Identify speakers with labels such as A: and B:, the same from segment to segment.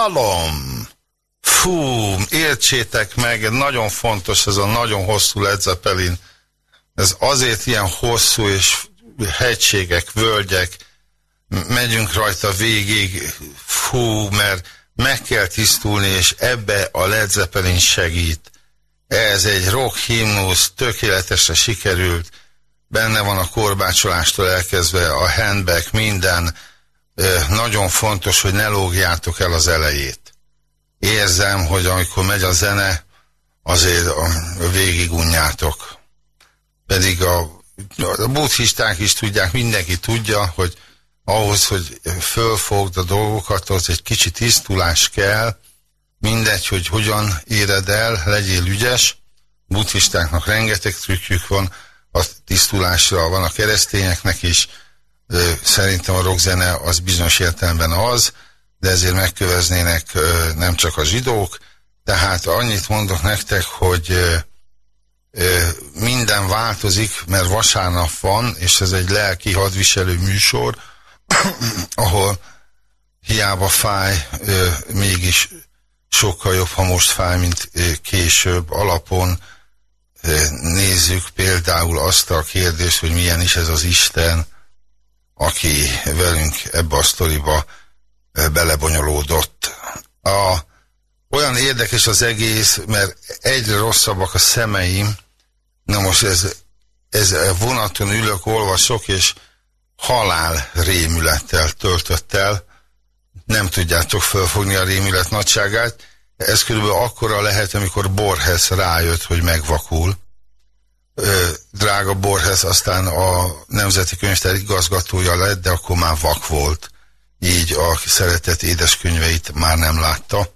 A: Salom! Fú, értsétek meg, nagyon fontos ez a nagyon hosszú Led Zeppelin. Ez azért ilyen hosszú, és hegységek, völgyek, megyünk rajta végig, fú, mert meg kell tisztulni, és ebbe a Led Zeppelin segít. Ez egy rock himnusz, tökéletesre sikerült, benne van a korbácsolástól elkezdve a handbag, minden, nagyon fontos, hogy ne lógjátok el az elejét. Érzem, hogy amikor megy a zene, azért végig unjátok. Pedig a, a buddhisták is tudják, mindenki tudja, hogy ahhoz, hogy fölfogd a dolgokat, az egy kicsit tisztulás kell, mindegy, hogy hogyan éred el, legyél ügyes, buddhistáknak rengeteg trükkjük van, a tisztulásra van a keresztényeknek is, szerintem a rockzene az bizonyos értelemben az, de ezért megköveznének nem csak a zsidók, tehát annyit mondok nektek, hogy minden változik, mert vasárnap van, és ez egy lelki hadviselő műsor, ahol hiába fáj, mégis sokkal jobb, ha most fáj, mint később. Alapon nézzük például azt a kérdést, hogy milyen is ez az Isten, aki velünk ebbe a sztoriba belebonyolódott. A, olyan érdekes az egész, mert egyre rosszabbak a szemeim, na most ez, ez vonaton ülök, olvasok, és halál rémülettel töltött el, nem tudjátok felfogni a rémület nagyságát, ez körülbelül akkora lehet, amikor Borges rájött, hogy megvakul. Drága Borges aztán a Nemzeti Könyvtár igazgatója lett, de akkor már vak volt. Így a szeretett édeskönyveit már nem látta.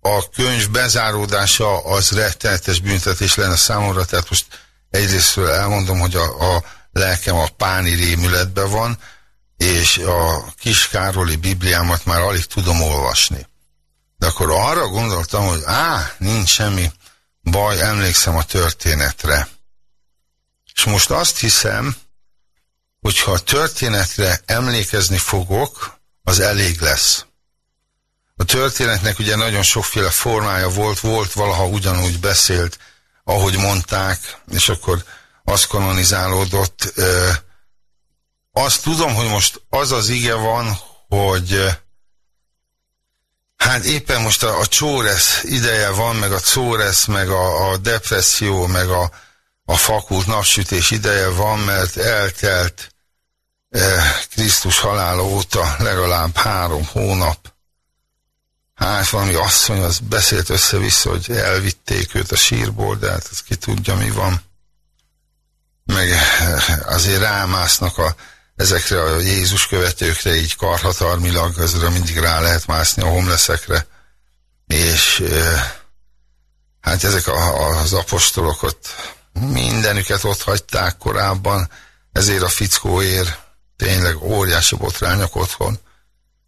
A: A könyv bezáródása az rettenetes büntetés lenne számomra, tehát most egyrésztről elmondom, hogy a, a lelkem a páni rémületben van, és a kis Károli Bibliámat már alig tudom olvasni. De akkor arra gondoltam, hogy á, nincs semmi baj, emlékszem a történetre. És most azt hiszem, hogy ha a történetre emlékezni fogok, az elég lesz. A történetnek ugye nagyon sokféle formája volt, volt valaha ugyanúgy beszélt, ahogy mondták, és akkor az kanonizálódott. Azt tudom, hogy most az az ige van, hogy hát éppen most a, a csóresz ideje van, meg a csóresz, meg a, a depresszió, meg a, a fakult napsütés ideje van, mert eltelt Krisztus halála óta legalább három hónap. Hát valami asszony az beszélt össze-vissza, hogy elvitték őt a sírból, de hát ez ki tudja mi van meg azért rámásznak a, ezekre a Jézus követőkre, így karhatalmilag, azra mindig rá lehet mászni a homleszekre, és hát ezek a, az apostolok mindenüket ott hagyták korábban, ezért a fickóért tényleg óriási botrányok otthon,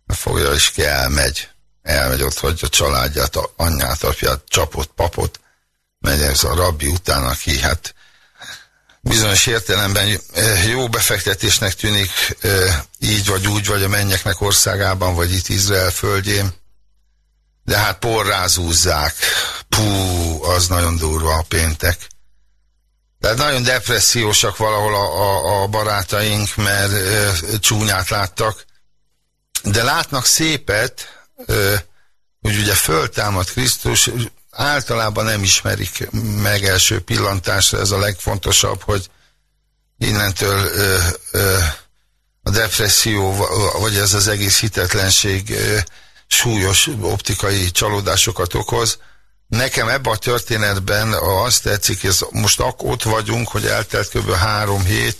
A: fogja is ki elmegy, elmegy ott, hogy a családját, a anyját, apját, csapott, papot, megy ez a rabbi után, aki hát bizonyos értelemben eh, jó befektetésnek tűnik eh, így vagy úgy, vagy a mennyeknek országában, vagy itt Izrael földjén. De hát porrázúzzák. Pú, az nagyon durva a péntek. Tehát nagyon depressziósak valahol a, a, a barátaink, mert e, csúnyát láttak. De látnak szépet, e, hogy ugye föltámad Krisztus, általában nem ismerik meg első pillantásra, ez a legfontosabb, hogy innentől ö, ö, a depresszió, vagy ez az egész hitetlenség ö, súlyos optikai csalódásokat okoz. Nekem ebben a történetben azt tetszik, hogy most ott vagyunk, hogy eltelt kb. három hét,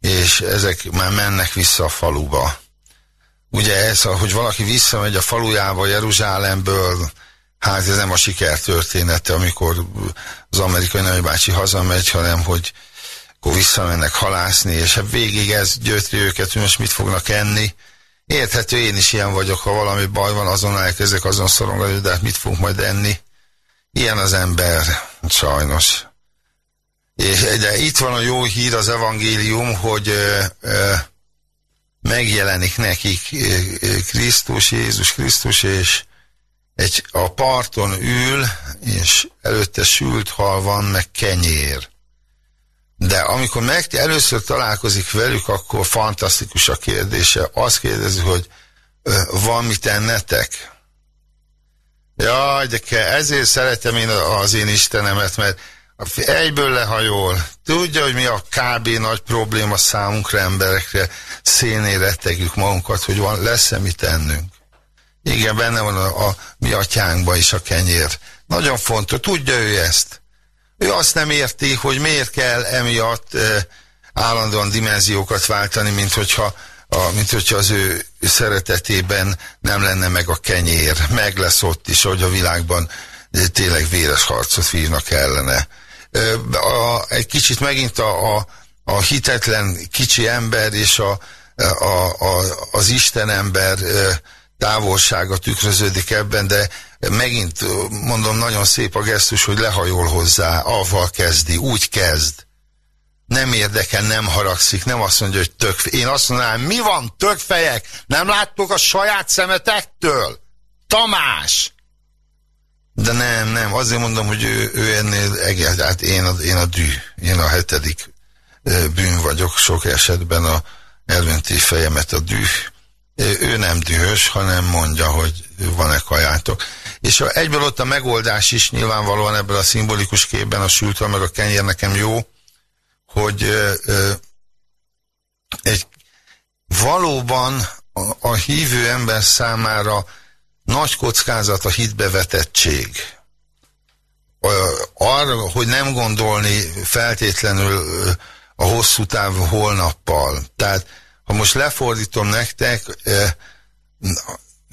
A: és ezek már mennek vissza a faluba. Ugye ez, hogy valaki visszamegy a falujába Jeruzsálemből, hát ez nem a sikertörténete, amikor az amerikai nagybácsi hazamegy, hanem hogy akkor visszamennek halászni, és hát végig ez gyötri őket, hogy most mit fognak enni. Érthető, én is ilyen vagyok, ha valami baj van, azon elkezdek azon szorongani, de hát mit fogunk majd enni. Ilyen az ember, sajnos. De itt van a jó hír, az evangélium, hogy megjelenik nekik Krisztus, Jézus Krisztus, és egy, a parton ül, és előtte sült hal van, meg kenyér. De amikor meg először találkozik velük, akkor fantasztikus a kérdése. Azt kérdezi, hogy van mit ennetek? Jaj, de kell, ezért szeretem én az én Istenemet, mert egyből lehajol. Tudja, hogy mi a kb. nagy probléma számunkra emberekre. Szénén rettegjük magunkat, hogy van, lesz-e mit ennünk. Igen, benne van a, a mi atyánkban is a kenyér. Nagyon fontos, tudja ő ezt. Ő azt nem érti, hogy miért kell emiatt e, állandóan dimenziókat váltani, mint hogyha, a, mint hogyha az ő szeretetében nem lenne meg a kenyér. Meg lesz ott is, hogy a világban tényleg véres harcot vívnak ellene. E, a, egy kicsit megint a, a, a hitetlen kicsi ember és a, a, a, az Isten ember távolsága tükröződik ebben, de megint mondom, nagyon szép a gesztus, hogy lehajol hozzá, avval kezdi, úgy kezd. Nem érdekel, nem haragszik, nem azt mondja, hogy tök. Én azt mondanám, mi van, tökfejek? Nem láttok a saját szemetektől? Tamás! De nem, nem, azért mondom, hogy ő, ő ennél egész, hát én a, én a dű, én a hetedik bűn vagyok, sok esetben a elventi fejemet a dű, ő nem dühös, hanem mondja, hogy van-e kajátok. És egyből ott a megoldás is nyilvánvalóan ebben a szimbolikus képben, a sültől meg a kenyér nekem jó, hogy ö, egy valóban a, a hívő ember számára nagy kockázat a hitbevetettség. Arra, hogy nem gondolni feltétlenül a hosszú táv holnappal. Tehát ha most lefordítom nektek,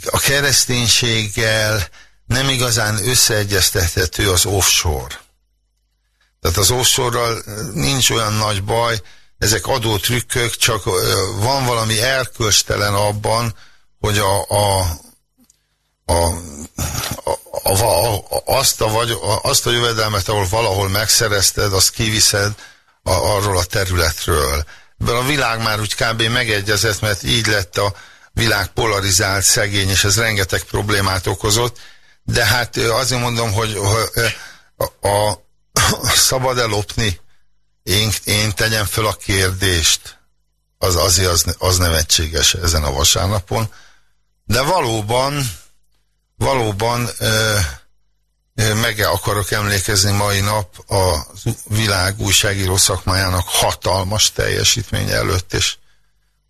A: a kereszténységgel nem igazán összeegyeztethető az offshore. Tehát az offshore nincs olyan nagy baj, ezek adótrükkök, csak van valami erkölcstelen abban, hogy a, a, a, a, a, azt, a vagy, azt a jövedelmet, ahol valahol megszerezted, azt kiviszed a, arról a területről a világ már úgy kb. megegyezett, mert így lett a világ polarizált, szegény, és ez rengeteg problémát okozott, de hát azért mondom, hogy a, a, a szabad elopni, én, én tegyem fel a kérdést, az azért az, az nevetséges ezen a vasárnapon, de valóban, valóban meg akarok emlékezni mai nap a világ újságíró szakmájának hatalmas teljesítmény előtt, és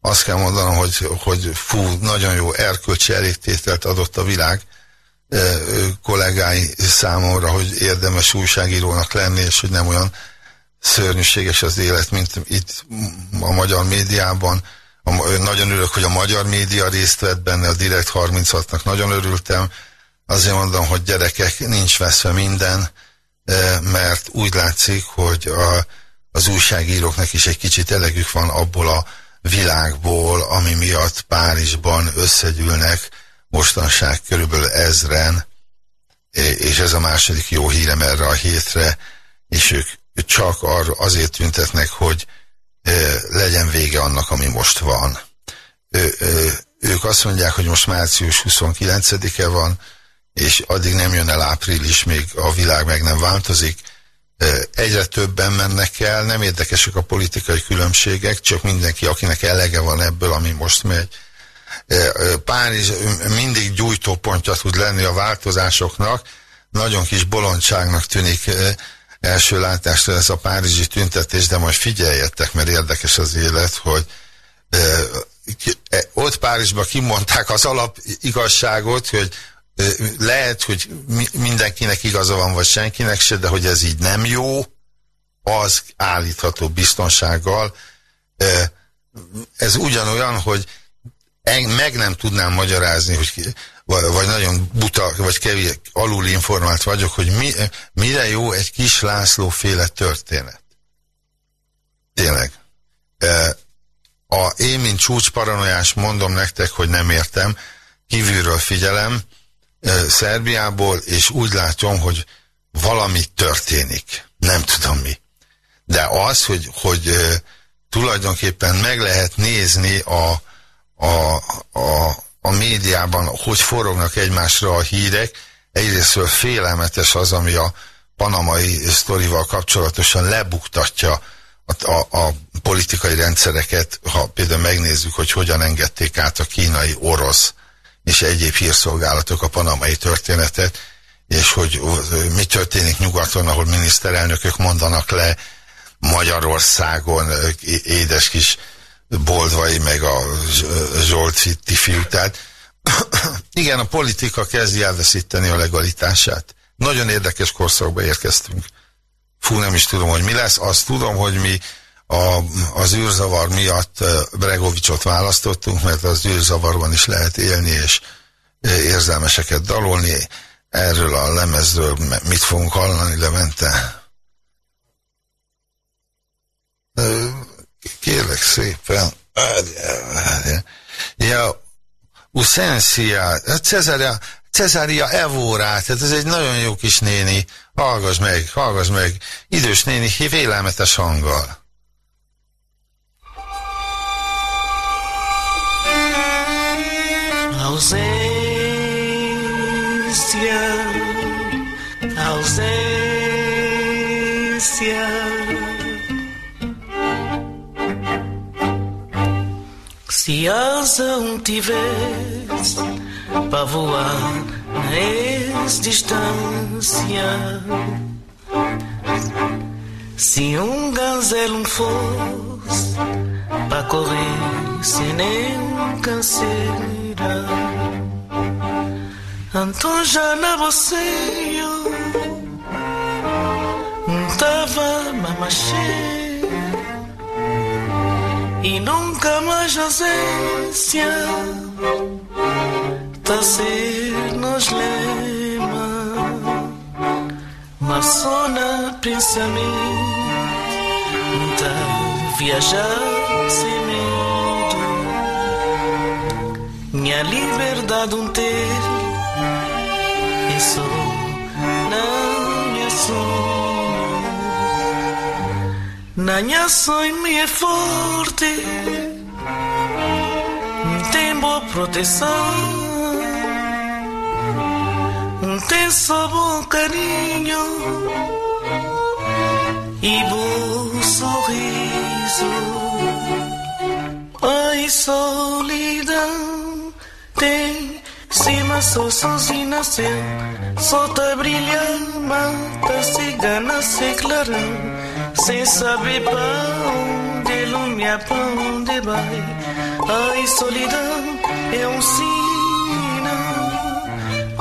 A: azt kell mondanom, hogy, hogy fú, nagyon jó erkölcsi elégtételt adott a világ kollégái számomra, hogy érdemes újságírónak lenni, és hogy nem olyan szörnyűséges az élet, mint itt a magyar médiában. Nagyon örülök, hogy a magyar média részt vett benne, a Direkt 36-nak nagyon örültem, Azért mondom, hogy gyerekek, nincs veszve minden, e, mert úgy látszik, hogy a, az újságíróknak is egy kicsit elegük van abból a világból, ami miatt Párizsban összegyűlnek mostanság körülbelül ezren, és ez a második jó hírem erre a hétre, és ők csak arra azért tüntetnek, hogy e, legyen vége annak, ami most van. Ők azt mondják, hogy most március 29-e van, és addig nem jön el április, még a világ meg nem változik. Egyre többen mennek el, nem érdekesek a politikai különbségek, csak mindenki, akinek elege van ebből, ami most megy. Párizs mindig gyújtópontja tud lenni a változásoknak, nagyon kis bolondságnak tűnik első látásra ez a párizsi tüntetés, de majd figyeljetek, mert érdekes az élet, hogy ott Párizsban kimondták az alap igazságot, hogy lehet, hogy mindenkinek igaza van, vagy senkinek se, de hogy ez így nem jó, az állítható biztonsággal. Ez ugyanolyan, hogy meg nem tudnám magyarázni, hogy vagy nagyon buta, vagy kevés alul informált vagyok, hogy mi, mire jó egy kis László féle történet. Tényleg. A, én, mint csúcsparanoiás mondom nektek, hogy nem értem, kívülről figyelem, Szerbiából, és úgy látom, hogy valami történik. Nem tudom mi. De az, hogy, hogy tulajdonképpen meg lehet nézni a, a, a, a médiában, hogy forognak egymásra a hírek. Egyrésztől félelmetes az, ami a panamai sztorival kapcsolatosan lebuktatja a, a, a politikai rendszereket, ha például megnézzük, hogy hogyan engedték át a kínai, orosz és egyéb hírszolgálatok a panamai történetet, és hogy mi történik nyugaton, ahol miniszterelnökök mondanak le Magyarországon édes kis Boldvai, meg a Zsolt fiú. Tehát igen, a politika kezdi elveszíteni a legalitását. Nagyon érdekes korszakba érkeztünk. Fú, nem is tudom, hogy mi lesz. Azt tudom, hogy mi a, az űrzavar miatt Bregovicsot választottunk, mert az űrzavarban is lehet élni, és érzelmeseket dalolni. Erről a lemezről mit fogunk hallani, Levente? Kérlek szépen. Ja, Usensia, Cesaria, Cesaria Evora, tehát ez egy nagyon jó kis néni. Hallgass meg, hallgass meg. Idős néni, vélelmetes hanggal.
B: Ausência, ausência. Se asa um tivesse para voar na distância, se um gazelo fosse para correr sem nem então já na você eu tava mamachê e nunca mais ausência tá ser nos lema. Mas só na pensamento tá viajar sem medo minha liberdade um ter. E sou, não me assumo. minha sonho é forte, tem boa proteção, um tenso bom carinho. E bom sorriso. Ai, solidão. Tem cima, sou sozinha, céu, solta brilha, mata cigana, se clarão. Sem saber pra onde lumia, pra onde vai Ai, solidão é um sinal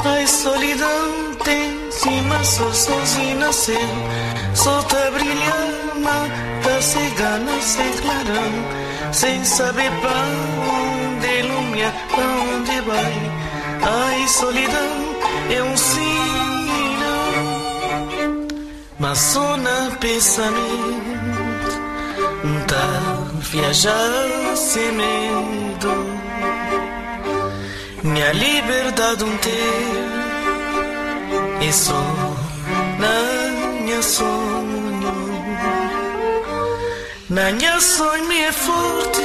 B: Ai, solidão tem cima, só sozinha céu Solta brilhar, mata cigana sem clarão Sem saber pra lumia, pra onde vai? Ai, solidão é um sinal. Mas só na pensamento tá viajar sem medo. Minha liberdade um ter e só na minha sonho. Na minha sonho é forte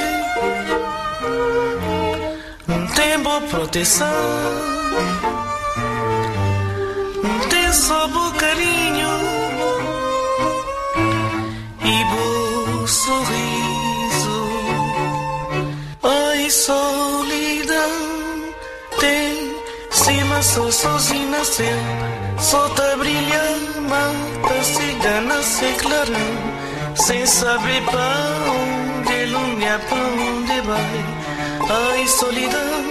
B: Tempo proteção. Tem sob carinho. E bom sorriso. Ai solidão. Tem cima só sozinho nasceu. Solta brilha mata cigana se clarão Sem saber pão lumia, pra onde vai. Ai, solidão,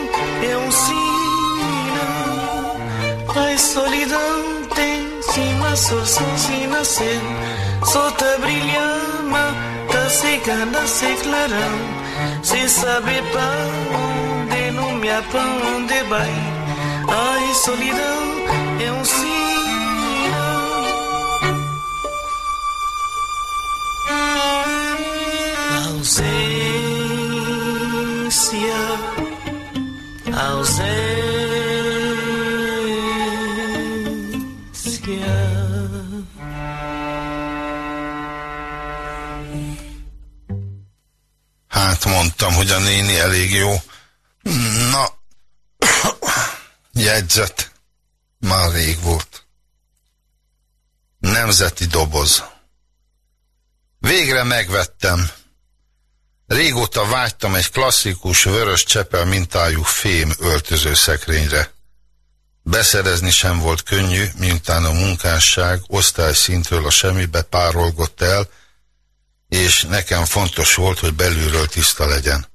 B: é um sinal. Ai, solidão, tem cima, sou sozinha, céu. Solta brilha, mata cigana sem clarão, sem saber para onde, não me pra onde vai. Ai, solidão é um sinal. Ausência,
A: hát mondtam, hogy a néni elég jó Na, jegyzet. Már rég volt. Nemzeti doboz. Végre megvettem. Régóta vágytam egy klasszikus vörös csepel mintájú fém öltöző szekrényre. Beszerezni sem volt könnyű, miután a munkásság osztályszintről a semmibe párolgott el, és nekem fontos volt, hogy belülről tiszta legyen.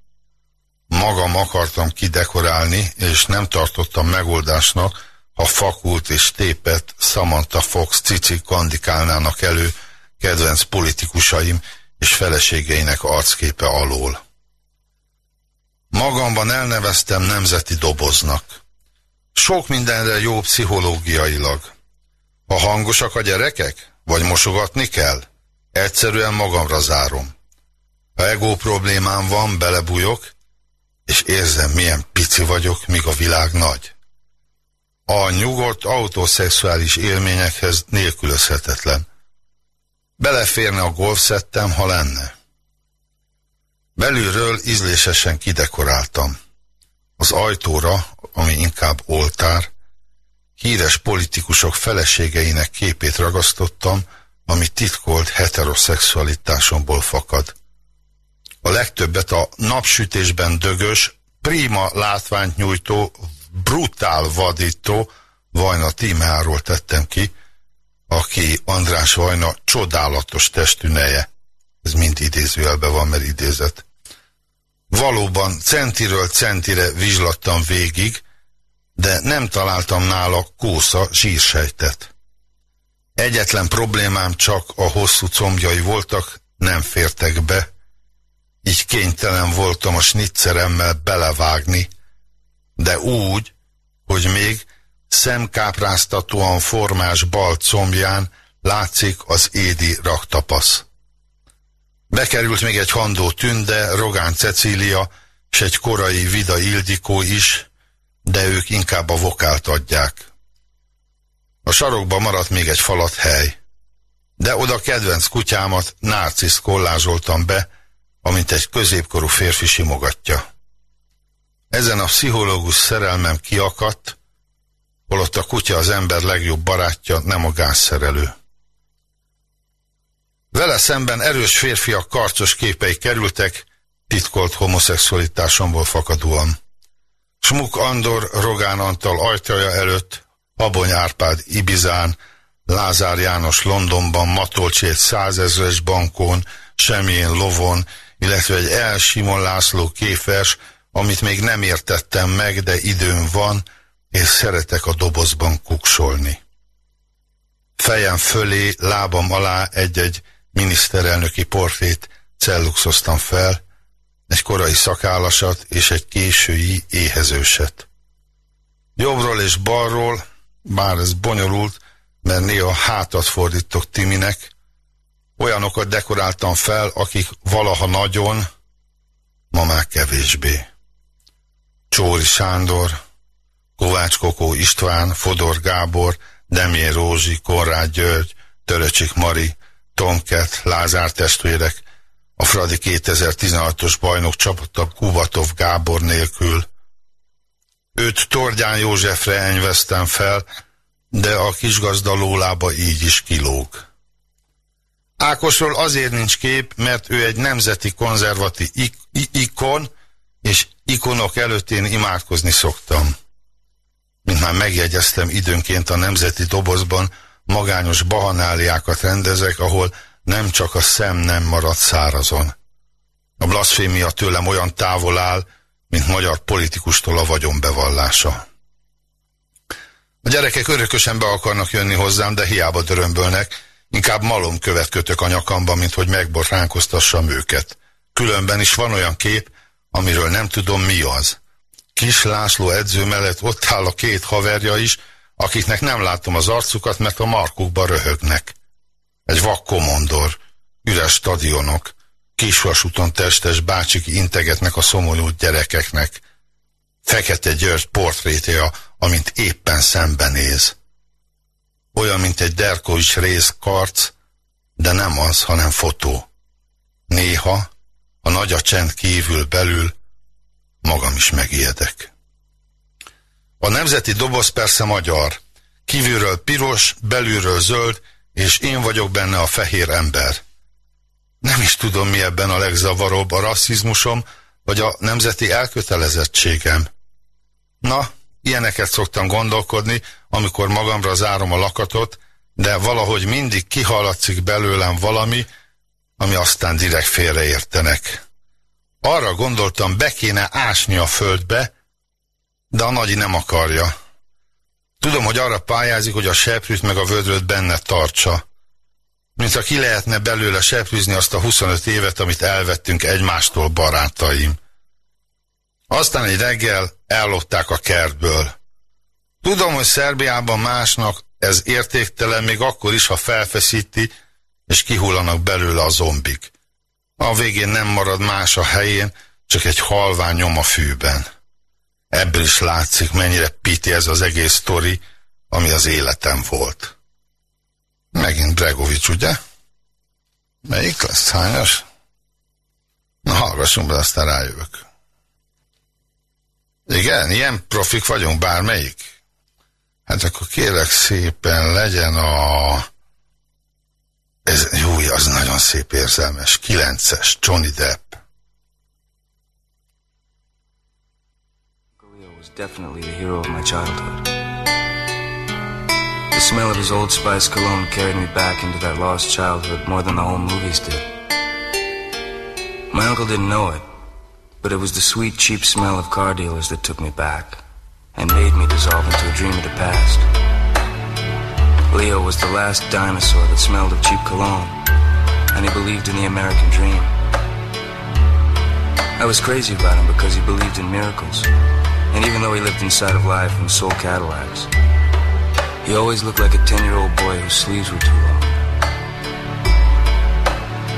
A: Magam akartam kidekorálni, és nem tartottam megoldásnak, ha fakult és tépet Samantha Fox cici kandikálnának elő kedvenc politikusaim és feleségeinek arcképe alól. Magamban elneveztem nemzeti doboznak. Sok mindenre jó pszichológiailag. Ha hangosak a gyerekek, vagy mosogatni kell, egyszerűen magamra zárom. Ha ego problémám van, belebújok, és érzem, milyen pici vagyok, míg a világ nagy. A nyugodt autoszexuális élményekhez nélkülözhetetlen. Beleférne a golfszettem, ha lenne. Belülről ízlésesen kidekoráltam. Az ajtóra, ami inkább oltár, híres politikusok feleségeinek képét ragasztottam, ami titkolt heteroszexualitásomból fakad. A legtöbbet a napsütésben dögös, prima látványt nyújtó, brutál vadító Vajna Tímeáról tettem ki, aki András Vajna csodálatos testüneje. Ez mind idézőjelben van, mert idézett. Valóban centiről centire vizslattam végig, de nem találtam nála kósza zsírsejtet. Egyetlen problémám csak a hosszú combjai voltak, nem fértek be, így kénytelen voltam a snitzeremmel belevágni, de úgy, hogy még szemkápráztatóan formás bal combján látszik az édi raktapasz. Bekerült még egy Handó Tünde, Rogán Cecília, és egy korai Vida Ildikó is, de ők inkább a vokált adják. A sarokba maradt még egy falat hely, de oda kedvenc kutyámat, Narcisz kollázsoltam be, amint egy középkorú férfi simogatja. Ezen a pszichológus szerelmem kiakadt, holott a kutya az ember legjobb barátja, nem a gázszerelő. Vele szemben erős férfiak karcos képei kerültek, titkolt homoszexualitásomból fakadóan. Smuk Andor Rogán Antal ajtaja előtt, Abony Árpád Ibizán, Lázár János Londonban, Matolcsi egy százezres bankon, Semjén lovon, illetve egy El Simon László kéfers, amit még nem értettem meg, de időm van, és szeretek a dobozban kuksolni. Fejem fölé, lábam alá egy-egy miniszterelnöki portrét celluxoztam fel, egy korai szakállasat és egy késői éhezőset. Jobbról és balról, bár ez bonyolult, mert néha hátat fordítok Timinek, olyanokat dekoráltam fel, akik valaha nagyon, ma már kevésbé. Csóri Sándor, Kovács Kokó István, Fodor Gábor, Demjén Rózsi, Konrád György, Töröcsik Mari, Tomket, Lázár testvérek, a Fradi 2016-os bajnok csapata Kubatov Gábor nélkül. Őt Tordján Józsefre enyveztem fel, de a kisgazda lólába így is kilóg. Ákosról azért nincs kép, mert ő egy nemzeti konzervatív ik ikon, és ikonok előtt én imádkozni szoktam. Mint már megjegyeztem, időnként a nemzeti dobozban magányos bahanáliákat rendezek, ahol nem csak a szem nem marad szárazon. A blaszfémia tőlem olyan távol áll, mint magyar politikustól a vagyon bevallása. A gyerekek örökösen be akarnak jönni hozzám, de hiába dörömbölnek, inkább malomkövet kötök a nyakamba, mint hogy megbotránkoztassam őket. Különben is van olyan kép, amiről nem tudom mi az. Kis László edző mellett ott áll a két haverja is, akiknek nem látom az arcukat, mert a markukba röhögnek. Egy vakkomondor, üres stadionok, kisvasúton testes bácsik integetnek a szomorú gyerekeknek. Fekete György portrétja, amint éppen szembenéz. Olyan, mint egy Derkovics rész karc, de nem az, hanem fotó. Néha, a nagy a csend kívül belül,
C: magam is megijedek. A nemzeti doboz persze magyar. Kívülről piros, belülről zöld, és én vagyok benne a fehér ember. Nem is tudom, mi ebben a legzavaróbb, a rasszizmusom, vagy a nemzeti elkötelezettségem. Na, ilyeneket szoktam gondolkodni, amikor magamra zárom a lakatot, de valahogy mindig kihaladszik belőlem valami, ami aztán direkt félreértenek. Arra gondoltam, be kéne ásni a földbe, de a nagyi nem akarja. Tudom, hogy arra pályázik, hogy a seprűt meg a vödröt benne tartsa. Mintha ki lehetne belőle seprűzni azt a 25 évet, amit elvettünk egymástól, barátaim. Aztán egy reggel ellopták a kertből. Tudom, hogy Szerbiában másnak ez értéktelen még akkor is, ha felfeszíti, és kihullanak belőle a zombik. A végén nem marad más a helyén, csak egy halvány nyom a fűben. Ebből is látszik, mennyire piti ez az egész sztori, ami az életem volt. Megint Bregovics, ugye? Melyik lesz? Hányas? Na, hallgassunk be, aztán rájövök. Igen, ilyen profik vagyunk, bármelyik? Hát akkor kérek szépen legyen a... Ez, jó, az nagyon szép érzelmes. Kilences, Johnny Depp. was definitely the hero of my childhood. The smell of his Old Spice cologne carried me back into that lost childhood more than the home movies did. My uncle didn't know it, but it was the sweet, cheap smell of car dealers that took me back and made me dissolve into a dream of the past. Leo was the last dinosaur that smelled of cheap cologne, and he believed in the American dream. I was crazy about him because he believed in miracles, and even though he lived inside of life and sold Cadillacs, he always looked like a 10 year old boy whose sleeves were too long.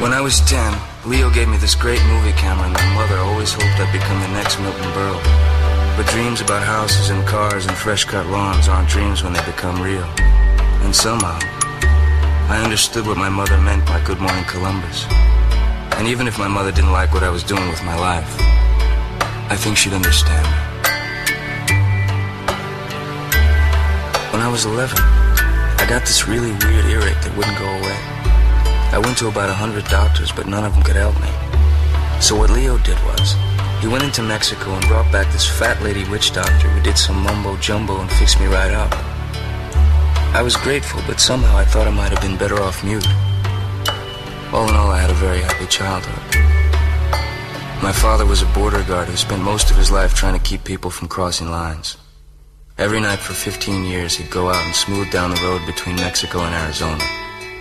C: When I was 10, Leo gave me this great movie camera, and my mother always hoped I'd become the next Milton Berle. But dreams about houses and cars and fresh cut lawns aren't dreams when they become real. And somehow, I understood what my mother meant by Good Morning Columbus. And even if my mother didn't like what I was doing with my life, I think she'd understand me. When I was 11, I got this really weird earache that wouldn't go away. I went to about a hundred doctors, but none of them could help me. So what Leo did was, he went into Mexico and brought back this fat lady witch doctor who did some mumbo jumbo and fixed me right up. I was grateful, but somehow I thought I might have been better off mute. All in all, I had a very happy childhood. My father was a border guard who spent most of his life trying to keep people from crossing lines. Every night for 15 years, he'd go out and smooth down the road between Mexico and Arizona.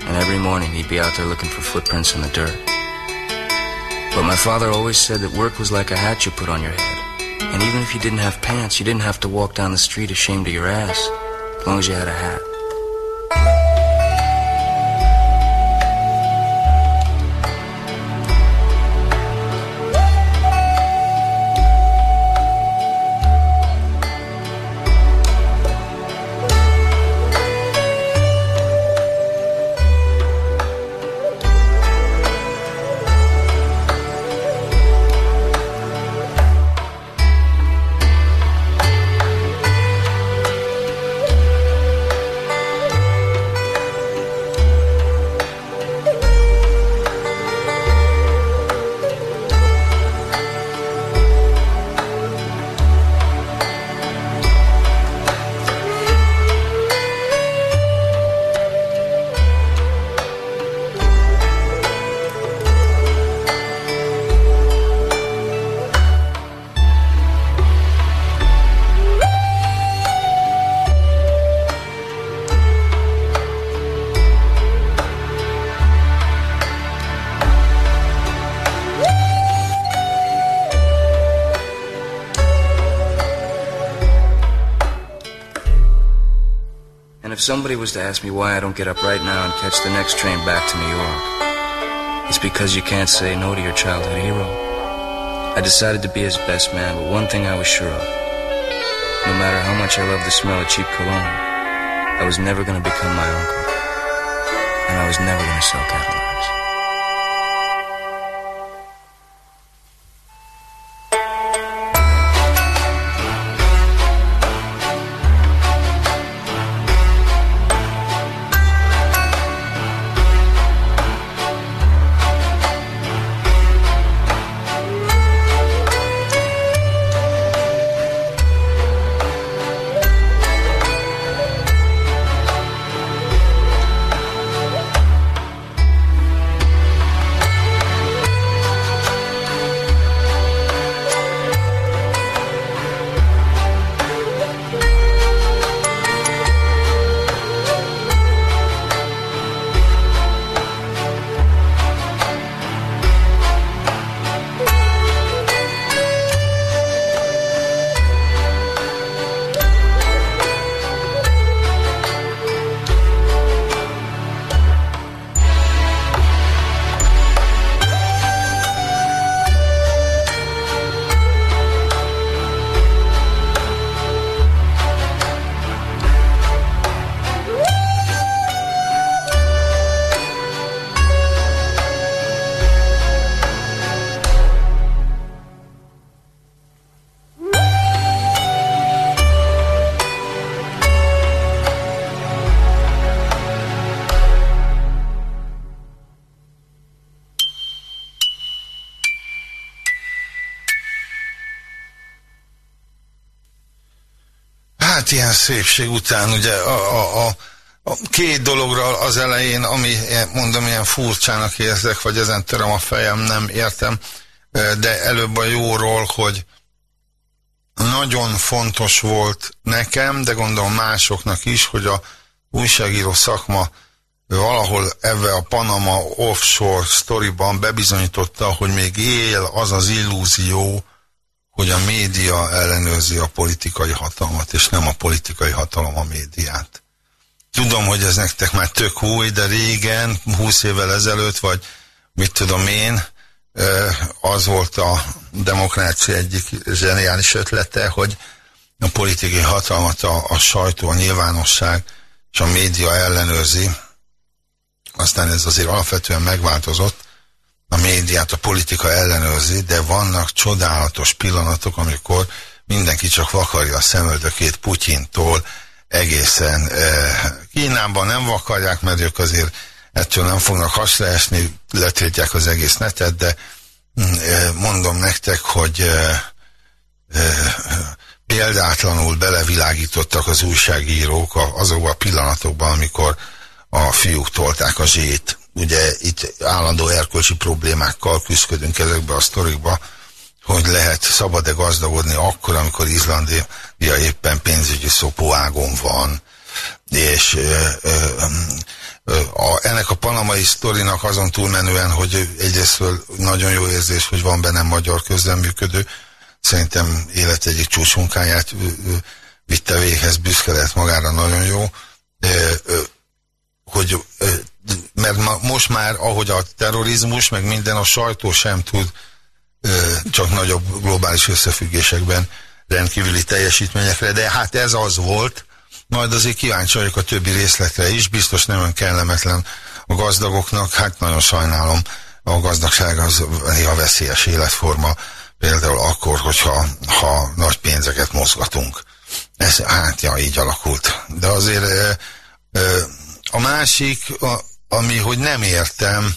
C: And every morning, he'd be out there looking for footprints in the dirt. But my father always said that work was like a hat you put on your head. And even if you didn't have pants, you didn't have to walk down the street ashamed of your ass, as long as you had a hat. Somebody was to ask me why I don't get up right now and catch the next train back to New York, it's because you can't say no to your childhood hero. I decided to be his best man, but one thing I was sure of. No matter how much I loved the smell of cheap cologne, I was never going to become my uncle. And I was never going to sell Cadillacs.
A: Szépség után ugye a, a, a, a két dologra az elején, ami mondom ilyen furcsának érzek, vagy ezen töröm a fejem, nem értem, de előbb a jóról, hogy nagyon fontos volt nekem, de gondolom másoknak is, hogy a újságíró szakma valahol ebbe a Panama offshore sztoriban bebizonyította, hogy még él az az illúzió, hogy a média ellenőrzi a politikai hatalmat, és nem a politikai hatalom a médiát. Tudom, hogy ez nektek már tök új, de régen, 20 évvel ezelőtt, vagy mit tudom én, az volt a demokrácia egyik zseniális ötlete, hogy a politikai hatalmat a, a sajtó, a nyilvánosság és a média ellenőrzi. Aztán ez azért alapvetően megváltozott, a médiát a politika ellenőrzi, de vannak csodálatos pillanatok, amikor mindenki csak vakarja a szemöldökét Putyintól egészen. Eh, Kínában nem vakarják, mert ők azért ettől nem fognak hasra esni, letiltják az egész netet, de mm, eh, mondom nektek, hogy eh, példátlanul belevilágítottak az újságírók azokban a pillanatokban, amikor a fiúk tolták a zsét ugye itt állandó erkölcsi problémákkal küzdködünk ezekbe a sztorikba, hogy lehet szabad-e gazdagodni akkor, amikor Izlandia éppen pénzügyi szopóágon van, és ö, ö, ö, a, ennek a panamai sztorinak azon túlmenően, hogy egyrészt nagyon jó érzés, hogy van bennem magyar közleműködő, szerintem élet egyik csúcsmunkáját vitte véghez, büszke lehet magára, nagyon jó, hogy mert ma, most már, ahogy a terrorizmus, meg minden, a sajtó sem tud ö, csak nagyobb globális összefüggésekben rendkívüli teljesítményekre, de hát ez az volt, majd azért kíváncsi vagyok a többi részletre is, biztos nem olyan kellemetlen a gazdagoknak, hát nagyon sajnálom, a gazdagság az a veszélyes életforma, például akkor, hogyha ha nagy pénzeket mozgatunk. Ez hát ja, így alakult. De azért ö, ö, a másik, a, ami, hogy nem értem,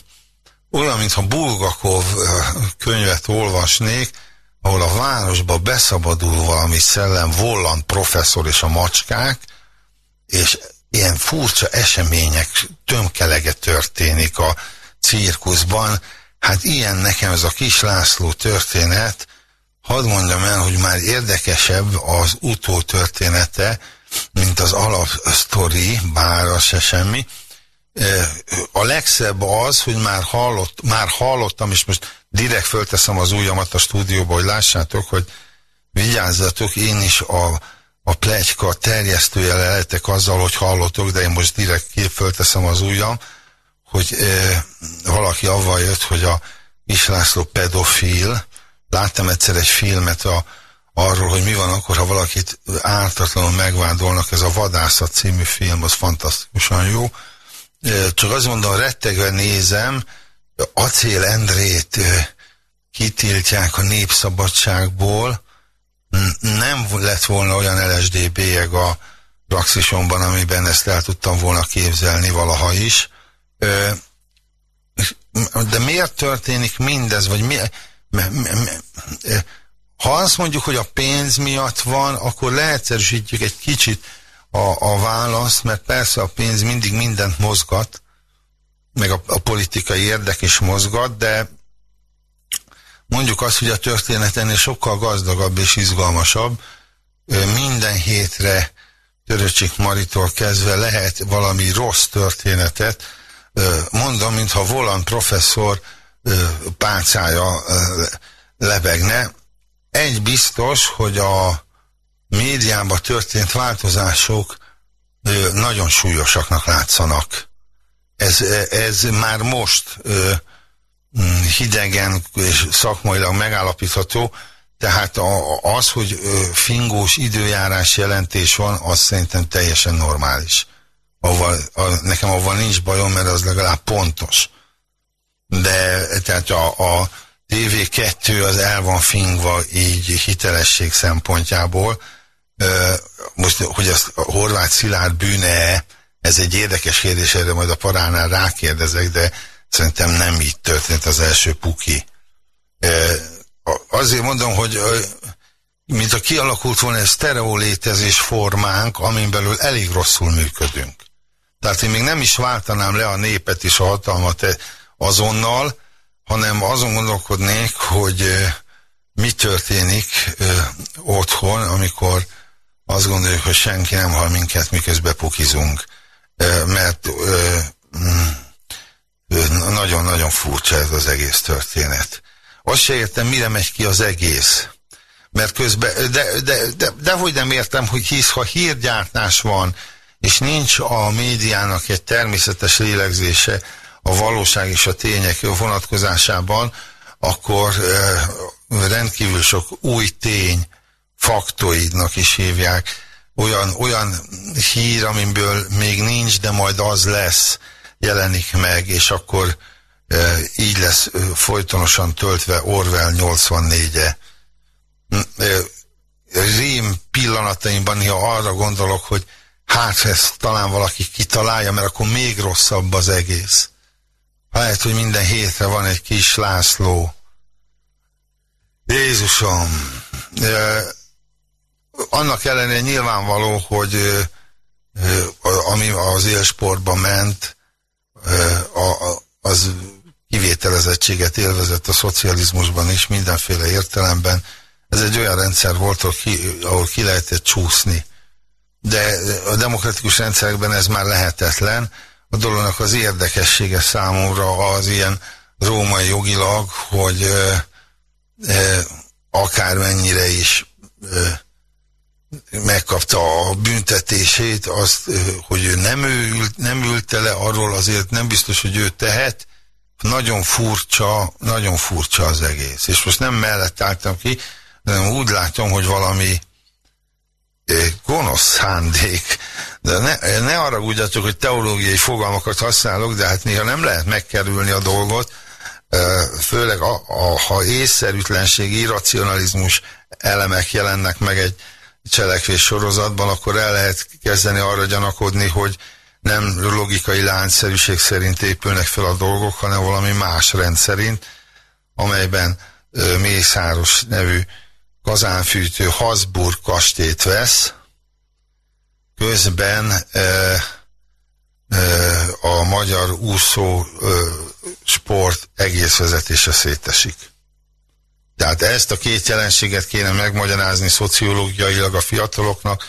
A: olyan, mintha Bulgakov könyvet olvasnék, ahol a városba beszabadul valami szellem, Volland professzor és a macskák, és ilyen furcsa események tömkelege történik a cirkuszban. Hát ilyen nekem ez a kis László történet, hadd mondjam el, hogy már érdekesebb az utó története, mint az alapsztori, bár az se semmi, a legszebb az, hogy már, hallott, már hallottam, és most direkt fölteszem az ujjamat a stúdióba, hogy lássátok, hogy vigyázzatok, én is a, a plegyka terjesztője lehetek azzal, hogy hallottok, de én most direkt fölteszem az ujjam, hogy e, valaki avval jött, hogy a Islászló pedofil, láttam egyszer egy filmet a, arról, hogy mi van akkor, ha valakit ártatlanul megvádolnak, ez a Vadászat című film, az fantasztikusan jó, csak azt mondom, rettegve nézem, Acél Endrét kitiltják a népszabadságból, nem lett volna olyan LSD bélyeg a praxisomban, amiben ezt el tudtam volna képzelni valaha is. De miért történik mindez, vagy mi, ha azt mondjuk, hogy a pénz miatt van, akkor leegyszerűsítjük egy kicsit a, a válasz, mert persze a pénz mindig mindent mozgat, meg a, a politikai érdek is mozgat, de mondjuk azt, hogy a történet ennél sokkal gazdagabb és izgalmasabb. Minden hétre Töröcsik Maritól kezdve lehet valami rossz történetet, mondom, mintha Volan professzor páncája lebegne. Egy biztos, hogy a médiában történt változások nagyon súlyosaknak látszanak. Ez, ez már most mm, hidegen és szakmailag megállapítható, tehát az, hogy fingós időjárás jelentés van, az szerintem teljesen normális. Avval, a, nekem avval nincs bajom, mert az legalább pontos. De tehát a, a TV2 az el van fingva így hitelesség szempontjából, most, hogy az a horvát szilárd bűne ez egy érdekes kérdés, erre majd a paránál rákérdezek, de szerintem nem így történt az első puki. Azért mondom, hogy mint a kialakult volna egy sztereó létezés formánk, amin belül elég rosszul működünk. Tehát én még nem is váltanám le a népet és a hatalmat azonnal, hanem azon gondolkodnék, hogy mi történik otthon, amikor azt gondoljuk, hogy senki nem hal minket, miközben pukizunk. Mert mm, nagyon-nagyon furcsa ez az egész történet. Azt se értem, mire megy ki az egész. Mert közben, de, de, de, de hogy nem értem, hogy hisz, ha hírgyártás van, és nincs a médiának egy természetes lélegzése a valóság és a tények vonatkozásában, akkor rendkívül sok új tény, faktoidnak is hívják, olyan, olyan hír, amiből még nincs, de majd az lesz, jelenik meg, és akkor e, így lesz e, folytonosan töltve Orwell 84-e. E, rím pillanataimban néha arra gondolok, hogy hát ezt talán valaki kitalálja, mert akkor még rosszabb az egész. Lehet, hogy minden hétre van egy kis László. Jézusom! E, annak ellenére nyilvánvaló, hogy ami az élsportban ment, az kivételezettséget élvezett a szocializmusban is mindenféle értelemben. Ez egy olyan rendszer volt, ahol ki, lehetett csúszni. De a demokratikus rendszerekben ez már lehetetlen. A dolognak az érdekessége számomra az ilyen római jogilag, hogy e, e, akármennyire is megkapta a büntetését, azt, hogy ő nem, ült, nem ülte le, arról azért nem biztos, hogy ő tehet. Nagyon furcsa, nagyon furcsa az egész. És most nem mellett álltam ki, de úgy látom, hogy valami gonosz szándék. De ne, ne arra gudjatok, hogy teológiai fogalmakat használok, de hát néha nem lehet megkerülni a dolgot, főleg a, a, ha észszerűtlenség, irracionalizmus elemek jelennek meg egy cselekvés sorozatban, akkor el lehet kezdeni arra gyanakodni, hogy nem logikai láncszerűség szerint épülnek fel a dolgok, hanem valami más rendszerint, amelyben ö, Mészáros nevű kazánfűtő Habsburg kastét vesz, közben ö, ö, a magyar úszó ö, sport egész vezetése szétesik. Tehát ezt a két jelenséget kéne megmagyarázni szociológiailag a fiataloknak,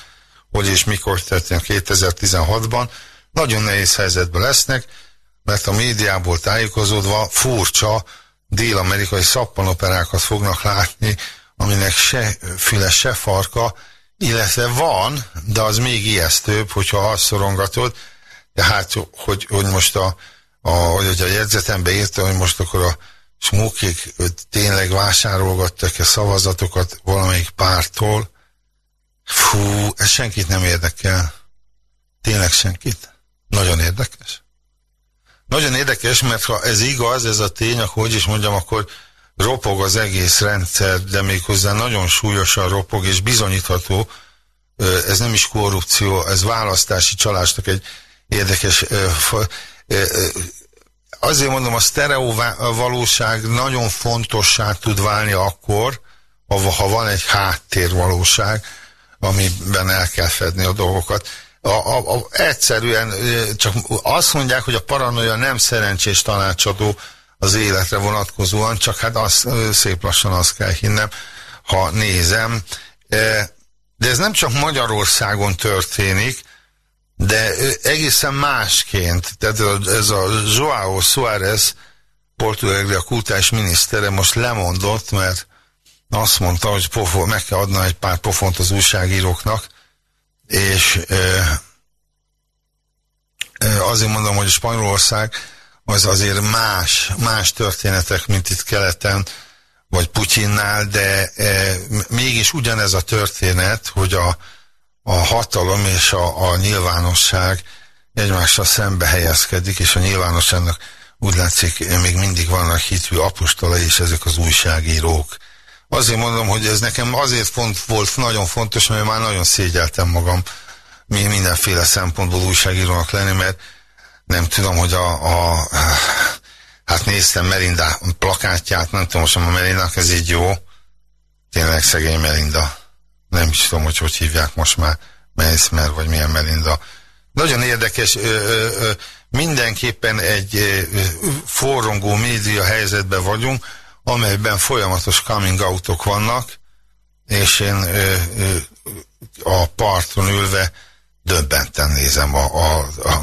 A: hogy és mikor történt 2016-ban. Nagyon nehéz helyzetben lesznek, mert a médiából tájékozódva furcsa dél-amerikai szappanoperákat fognak látni, aminek se füle, se farka, illetve van, de az még ijesztőbb, hogyha azt szorongatod, tehát, hogy, hogy most a, a, hogy a jegyzetembe írta, hogy most akkor a smukik tényleg vásárolgattak-e szavazatokat valamelyik pártól. Fú, ez senkit nem érdekel. Tényleg senkit. Nagyon érdekes. Nagyon érdekes, mert ha ez igaz, ez a tény, akkor hogy is mondjam, akkor ropog az egész rendszer, de méghozzá nagyon súlyosan ropog, és bizonyítható, ez nem is korrupció, ez választási csalásnak egy érdekes azért mondom, a sztereó valóság nagyon fontossá tud válni akkor, ha van egy háttérvalóság, amiben el kell fedni a dolgokat. A, a, a, egyszerűen csak azt mondják, hogy a paranoia nem szerencsés tanácsadó az életre vonatkozóan, csak hát az, szép lassan azt kell hinnem, ha nézem. De ez nem csak Magyarországon történik, de egészen másként, tehát ez a Joao Soares, Portugália kultúrás minisztere most lemondott, mert azt mondta, hogy pofon, meg kell adni egy pár pofont az újságíróknak, és azért mondom, hogy Spanyolország az azért más, más történetek, mint itt keleten, vagy Putyinnál, de mégis ugyanez a történet, hogy a, a hatalom és a, a nyilvánosság egymással szembe helyezkedik, és a nyilvánosságnak úgy látszik, még mindig vannak hitvű apostolai, és ezek az újságírók. Azért mondom, hogy ez nekem azért font, volt nagyon fontos, mert már nagyon szégyeltem magam mi mindenféle szempontból újságírónak lenni, mert nem tudom, hogy a, a hát néztem Melinda plakátját, nem tudom, most a Melinda ez így jó, tényleg szegény Melinda nem is tudom, hogy hogy hívják most már, Meissner, vagy milyen Melinda. Nagyon érdekes, ö, ö, ö, mindenképpen egy ö, forrongó média helyzetben vagyunk, amelyben folyamatos coming outok vannak, és én ö, ö, a parton ülve döbbenten nézem. A, a, a,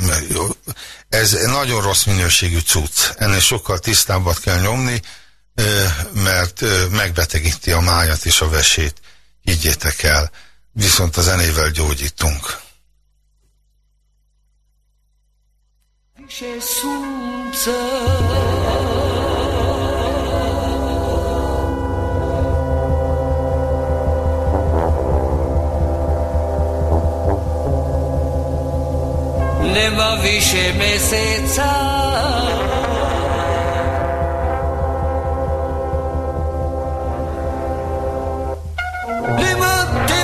A: ez nagyon rossz minőségű cucc. Ennél sokkal tisztábbat kell nyomni, mert megbetegíti a májat és a vesét. Higgyétek el. Viszont a zenével gyógyítunk.
B: Nema više meseca
D: Les mots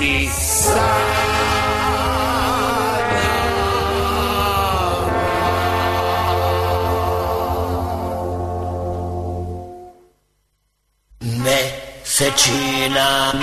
D: me
A: Messecina,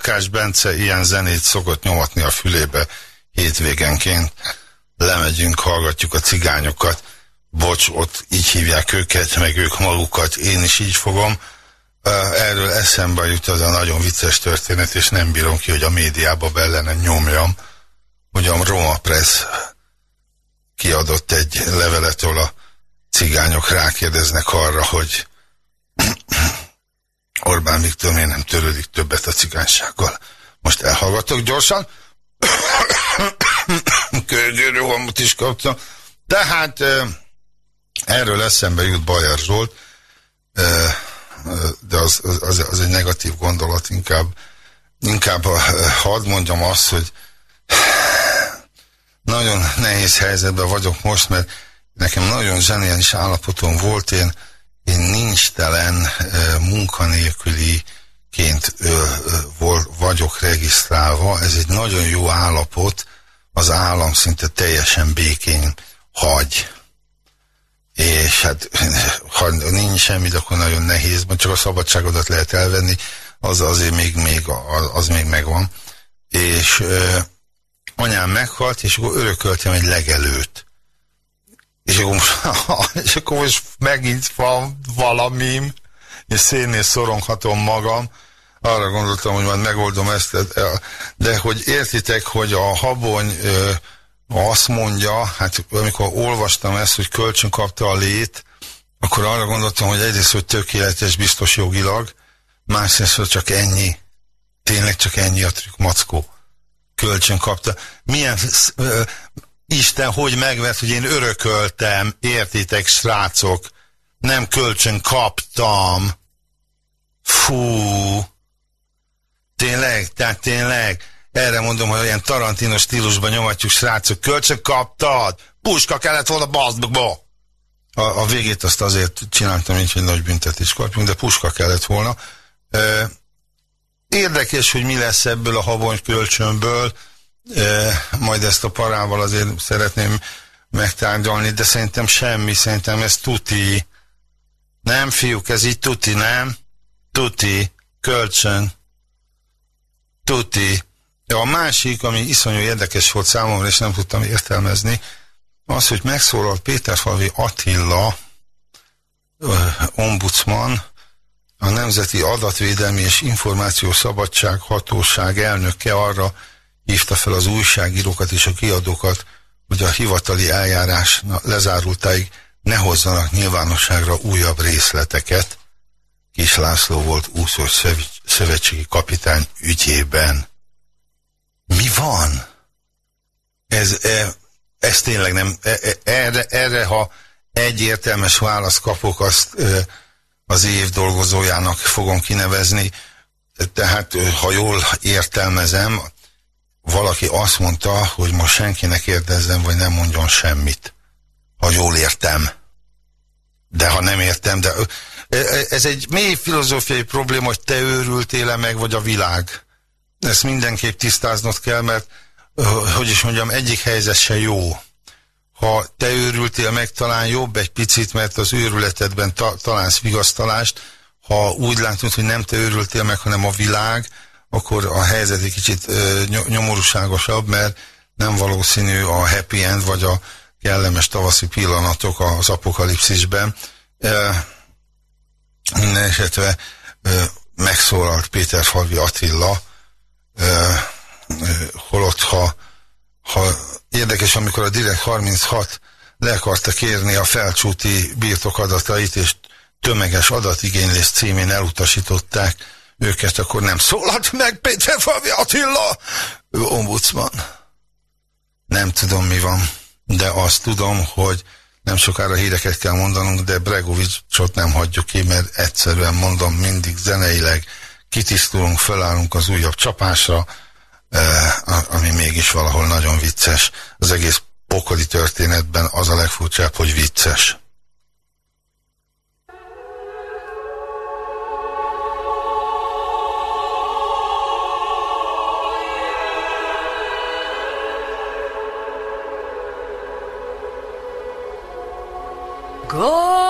A: Bakás Bence ilyen zenét szokott nyomatni a fülébe hétvégenként. Lemegyünk, hallgatjuk a cigányokat. Bocs, ott így hívják őket, meg ők magukat, én is így fogom. Erről eszembe jut az a nagyon vicces történet, és nem bírom ki, hogy a médiába bellene nyomjam, a Roma Press kiadott egy leveletől a cigányok rákérdeznek arra, hogy Orbán Viktor miért nem törődik többet a cigánysággal. Most elhallgatok gyorsan. Körgyőrőhamot is kaptam. Tehát erről eszembe jut Bajer Zsolt, de az, az, az egy negatív gondolat, inkább, inkább hadd mondjam azt, hogy nagyon nehéz helyzetben vagyok most, mert nekem nagyon zseniális állapotom volt, én nincs telen munkanélküliként vagyok regisztrálva, ez egy nagyon jó állapot, az állam szinte teljesen békén hagy. És hát, ha nincs semmi, akkor nagyon nehéz, csak a szabadságodat lehet elvenni, az azért még, még, az még megvan. És anyám meghalt, és akkor örököltem egy legelőt. És akkor, és akkor most megint van valamim, és szénnél szoronghatom magam, arra gondoltam, hogy majd megoldom ezt, de hogy értitek, hogy a habony azt mondja, hát amikor olvastam ezt, hogy kölcsön kapta a lét, akkor arra gondoltam, hogy egyrészt, hogy tökéletes, biztos jogilag, másrészt, hogy csak ennyi, tényleg csak ennyi a trükk mackó. Kölcsön kapta. Milyen ö, Isten hogy megvett, hogy én örököltem, értitek, srácok, nem kölcsön kaptam. Fú. Tényleg, tehát tényleg. Erre mondom, hogy olyan Tarantino stílusban nyomatjuk, srácok, kölcsön kaptad? Puska kellett volna bazdba. A, a végét azt azért csináltam, mint hogy nagy büntetés kapjunk, de puska kellett volna. Érdekes, hogy mi lesz ebből a habony kölcsönből, majd ezt a parával azért szeretném megtárgyalni, de szerintem semmi, szerintem ez tuti. Nem, fiúk, ez így tuti, nem? Tuti, kölcsön. Tuti. A másik, ami iszonyú érdekes volt számomra, és nem tudtam értelmezni, az, hogy megszólalt Péterfalvi Attila, ombudsman, a Nemzeti Adatvédelmi és Információs Szabadság Hatóság elnöke arra hívta fel az újságírókat és a kiadókat, hogy a hivatali eljárás lezárultáig ne hozzanak nyilvánosságra újabb részleteket. Kis László volt úszós szövetségi kapitány ügyében. Mi van? Ez, e, ez tényleg nem, e, e, erre, erre ha egyértelmes választ kapok, azt az év dolgozójának fogom kinevezni. Tehát, ha jól értelmezem, valaki azt mondta, hogy most senkinek érdezzem, vagy nem mondjon semmit. Ha jól értem. De ha nem értem, de ez egy mély filozófiai probléma, hogy te őrültél-e meg, vagy a világ. Ezt mindenképp tisztáznod kell, mert hogy is mondjam, egyik helyzet se jó ha te őrültél meg, talán jobb egy picit, mert az őrületedben ta találsz vigasztalást. Ha úgy látod, hogy nem te őrültél meg, hanem a világ, akkor a helyzet egy kicsit nyomorúságosabb, mert nem valószínű a happy end, vagy a kellemes tavaszi pillanatok az apokalipszisben. minden esetre ö, megszólalt Péter Falvi Attila, holott ha, ha Érdekes, amikor a Direkt 36 le akarta kérni a felcsúti birtokadatait, és tömeges adatigénylés címén elutasították őket, akkor nem szólalt meg Péter Favi Attila, ő ombudsman. Nem tudom, mi van, de azt tudom, hogy nem sokára híreket kell mondanunk, de Bregovicsot nem hagyjuk ki, mert egyszerűen mondom, mindig zeneileg kitisztulunk, fölállunk az újabb csapásra, ami mégis valahol nagyon vicces. Az egész pokoli történetben az a legfurcsább, hogy vicces.
E: ゴ
F: ー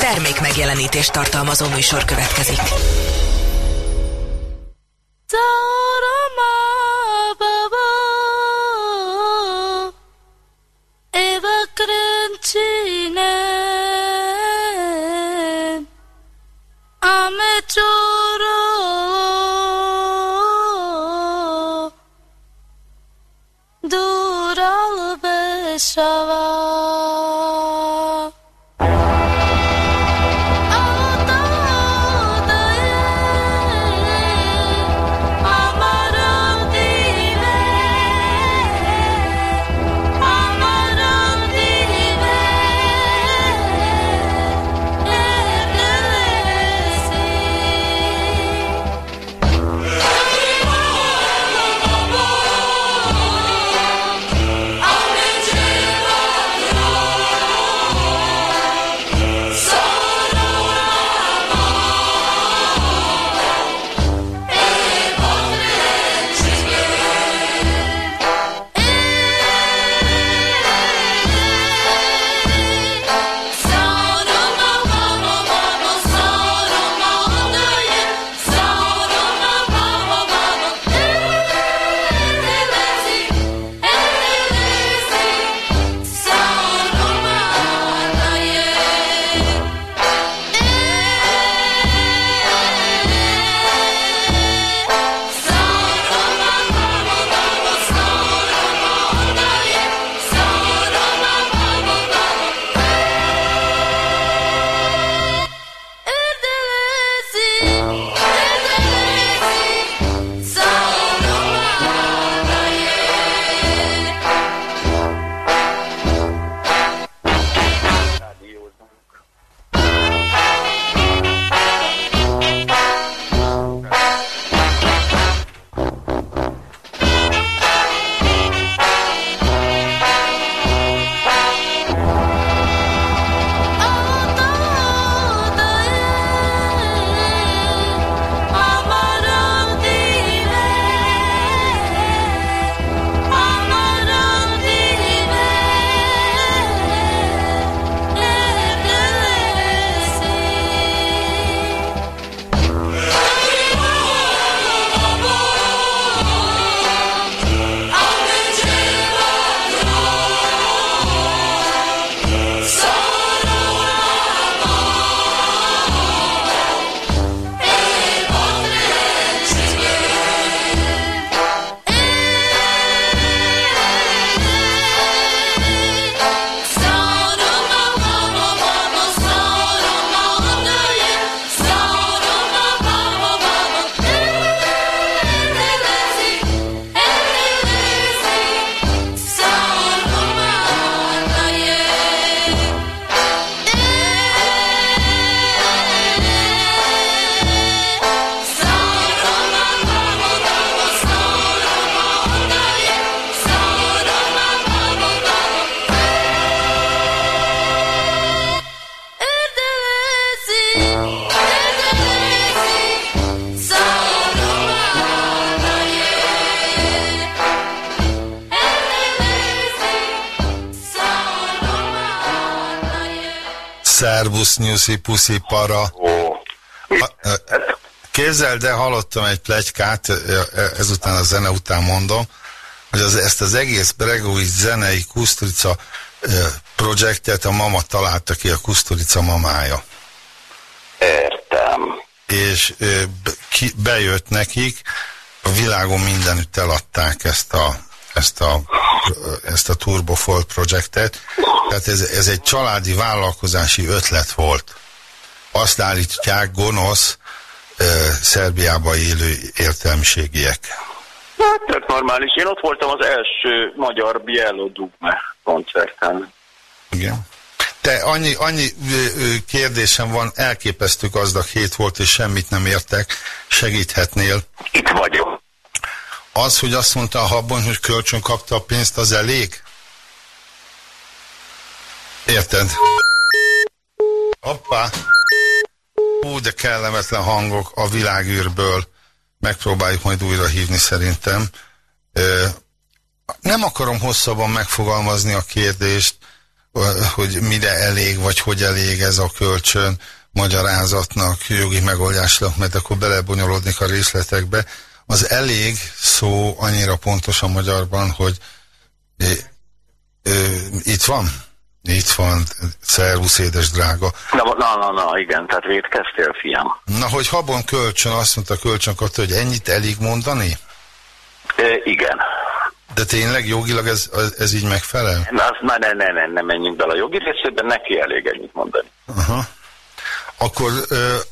G: Termék megjelenítést tartalmazó műsor következik.
H: Crenchine
A: nyuszi, puszi, para.
I: Ó,
A: Képzeld, de hallottam egy plegykát, ö, ö, ezután a zene után mondom, hogy az, ezt az egész Bregói zenei Kuszturica ö, projektet a mama találta ki, a Kuszturica mamája.
I: értem.
A: És ki, bejött nekik, a világon mindenütt eladták ezt a, ezt a, ezt a Turbo Folk projektet. Tehát ez, ez egy családi vállalkozási ötlet volt. Azt állítják gonosz ö, Szerbiába élő értelmiségiek.
I: Hát tök normális. Én ott voltam az első magyar Bielo Dugme koncerten.
A: Igen. Te, annyi, annyi kérdésem van, elképesztő gazdag hét volt, és semmit nem értek. Segíthetnél?
I: Itt vagyok.
A: Az, hogy azt mondta a habon, hogy kölcsön kapta a pénzt, az elég? Érted? Hoppá! Hú, de kellemetlen hangok a világűrből. Megpróbáljuk majd újra hívni szerintem. Nem akarom hosszabban megfogalmazni a kérdést, hogy mire elég, vagy hogy elég ez a kölcsön magyarázatnak, jogi megoldásnak, mert akkor belebonyolódnék a részletekbe. Az elég szó annyira pontos a magyarban, hogy ö, itt van? Itt van, szervusz édes drága.
I: Na, na, na, na, igen, tehát védkeztél, fiam.
A: Na, hogy habon kölcsön, azt mondta kölcsön kapta, hogy ennyit elég mondani?
I: E, igen.
A: De tényleg jogilag ez, ez, így megfelel?
I: Na, az, na, ne, ne, ne, ne menjünk bele a jogi részében, neki elég ennyit mondani.
A: Aha. Akkor,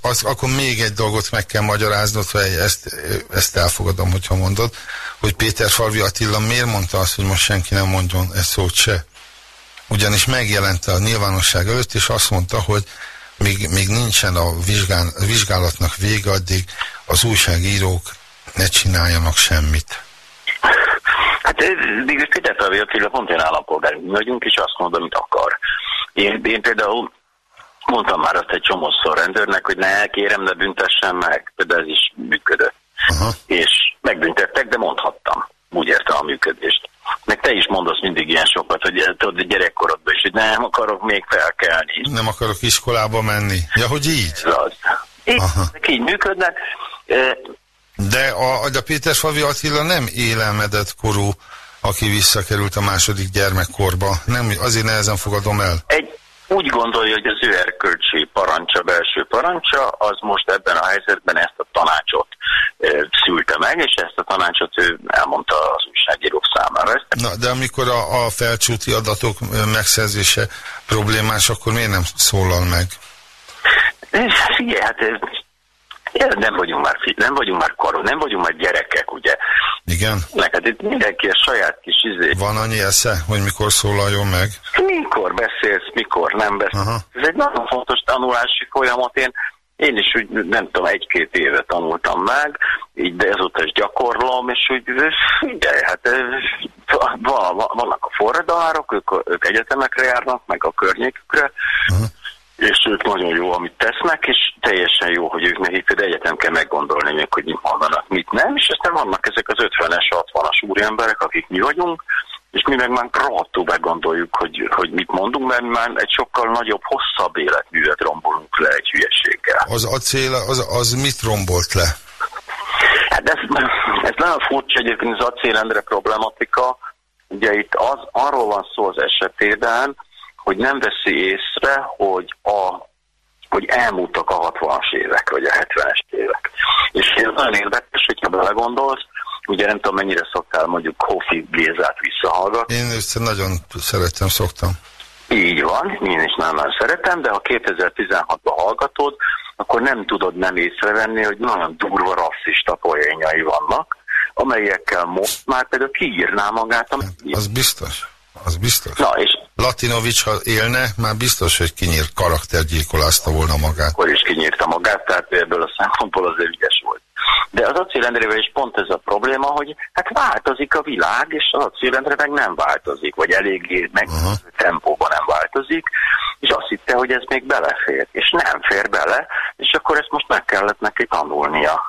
A: az, akkor még egy dolgot meg kell magyaráznod, hogy ezt, ezt elfogadom, hogyha mondod, hogy Péter Falvi Attila miért mondta azt, hogy most senki nem mondjon ezt szót se? Ugyanis megjelent a nyilvánosság előtt, és azt mondta, hogy még, még nincsen a vizsgál, a vizsgálatnak vége, addig az újságírók ne csináljanak semmit.
I: Hát végül Péter Felvé Attila pont ilyen állampolgár mi vagyunk, és azt mondom, amit akar. Én, én például mondtam már azt egy csomószor rendőrnek, hogy ne, kérem, ne büntessen meg. Például ez is működött.
A: Aha.
I: És megbüntettek, de mondhattam. Úgy értem a működést. Meg te is mondasz mindig ilyen sokat, hogy tudod, gyerekkorodban is, hogy nem akarok még felkelni.
A: Nem akarok iskolába menni. Ja, hogy így?
I: Ez az. Így, így működnek.
A: De a, de a Péter Favi Attila nem élelmedett korú, aki visszakerült a második gyermekkorba. Nem, azért nehezen fogadom el.
I: egy, úgy gondolja, hogy az ő erkölcsi parancsa, belső parancsa, az most ebben a helyzetben ezt a tanácsot szülte meg, és ezt a tanácsot ő elmondta az újságírók számára.
A: Na, de amikor a, a felcsúti adatok megszerzése problémás, akkor miért nem szólal meg?
I: Figyelj, hát nem vagyunk már, fi- nem vagyunk már korú, nem vagyunk már gyerekek, ugye?
A: Igen?
I: Neked itt mindenki a saját kis izé.
A: Van annyi esze, hogy mikor szólaljon meg?
I: Mikor beszélsz, mikor nem beszélsz.
A: Aha.
I: Ez egy nagyon fontos tanulási folyamat. Én, én is úgy, nem tudom, egy-két éve tanultam meg, így, de ezóta is gyakorlom, és úgy, figyelj, hát van, van, vannak a forradalárok, ők, ők egyetemekre járnak, meg a környékükre,
A: Aha.
I: És ők nagyon jó, amit tesznek, és teljesen jó, hogy ők nekik de egyetem kell meggondolni még, hogy mit mondanak, mit nem, és aztán vannak ezek az 50-es, 60-as úriemberek, akik mi vagyunk, és mi meg már rohadtul meggondoljuk, hogy, hogy mit mondunk, mert már egy sokkal nagyobb, hosszabb életművet rombolunk le egy hülyeséggel.
A: Az acél, az, az mit rombolt le?
I: Hát ez, ez nagyon furcsa egyébként az acélendre problematika. Ugye itt az, arról van szó az esetében, hogy nem veszi észre, hogy a hogy elmúltak a 60-as évek, vagy a 70-es évek. És ez nagyon érdekes, hogyha belegondolsz, ugye nem tudom mennyire szoktál mondjuk Kofi Gézát visszahallgatni,
A: Én össze nagyon szeretem, szoktam.
I: így van, én is nagyon-nagyon szeretem, de ha 2016-ban hallgatod, akkor nem tudod nem észrevenni, hogy nagyon durva rasszista poénjai vannak, amelyekkel most már például kiírná magát a
A: Az biztos. Az biztos.
I: Na, és
A: Latinovics, ha élne, már biztos, hogy kinyírt karaktergyilkolázta volna magát.
I: akkor is kinyírta magát, tehát ebből a szempontból azért ügyes volt. De az acélrendrével is pont ez a probléma, hogy hát változik a világ, és az acélrendre meg nem változik, vagy eléggé meg
A: Aha.
I: tempóban nem változik, és azt hitte, hogy ez még belefér, és nem fér bele, és akkor ezt most meg kellett neki tanulnia.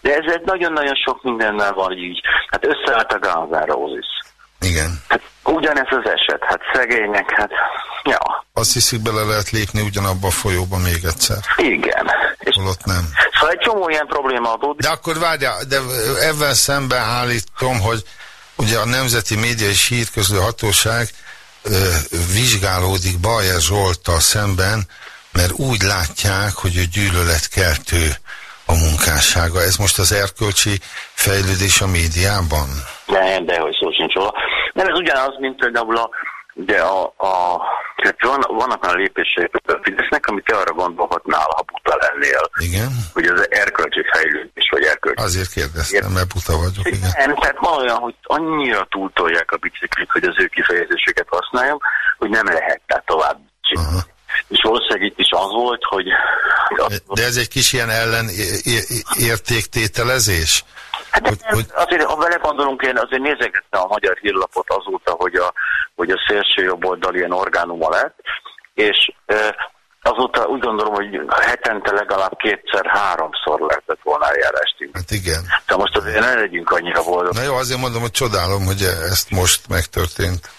I: De ez egy nagyon-nagyon sok mindennel van így. Hát összeállt a Guns N' Roses.
A: Igen.
I: Hát ugyanez az eset, hát szegények, hát ja,
A: Azt hiszik, bele lehet lépni ugyanabba a folyóba még egyszer.
I: igen.
A: Holott nem.
I: szóval egy csomó ilyen probléma adódik.
A: De akkor várjál, de ebben szemben állítom, hogy ugye a Nemzeti Média és Hírközlő Hatóság ö, vizsgálódik Bajer Zsolttal szemben, mert úgy látják, hogy ő gyűlöletkeltő a munkássága. Ez most az erkölcsi fejlődés a médiában?
I: Nem, de hogy szó sincs róla. Nem, ez ugyanaz, mint például a, ugye a, a tehát van, vannak olyan lépések a Fidesznek, amit te arra gondolhatnál, ha buta lennél,
A: Igen?
I: hogy az erkölcsi fejlődés, vagy erkölcsi.
A: Azért kérdeztem, mert buta vagyok, igen.
I: Nem, tehát van olyan, hogy annyira túltolják a biciklit, hogy az ő kifejezéseket használjam, hogy nem lehet tehát tovább csinálni. És valószínűleg itt is az volt, hogy
A: De ez egy kis ilyen ellen é- é- értéktételezés?
I: Hát hogy, hogy... azért, ha vele gondolunk, én azért nézegettem a magyar hírlapot azóta, hogy a, hogy a szélső jobb oldal ilyen orgánuma lett, és e, azóta úgy gondolom, hogy hetente legalább kétszer-háromszor lehetett volna eljárást.
A: Hát igen.
I: De most azért ne legyünk annyira boldog.
A: Na jó, azért mondom, hogy csodálom, hogy ezt most megtörtént.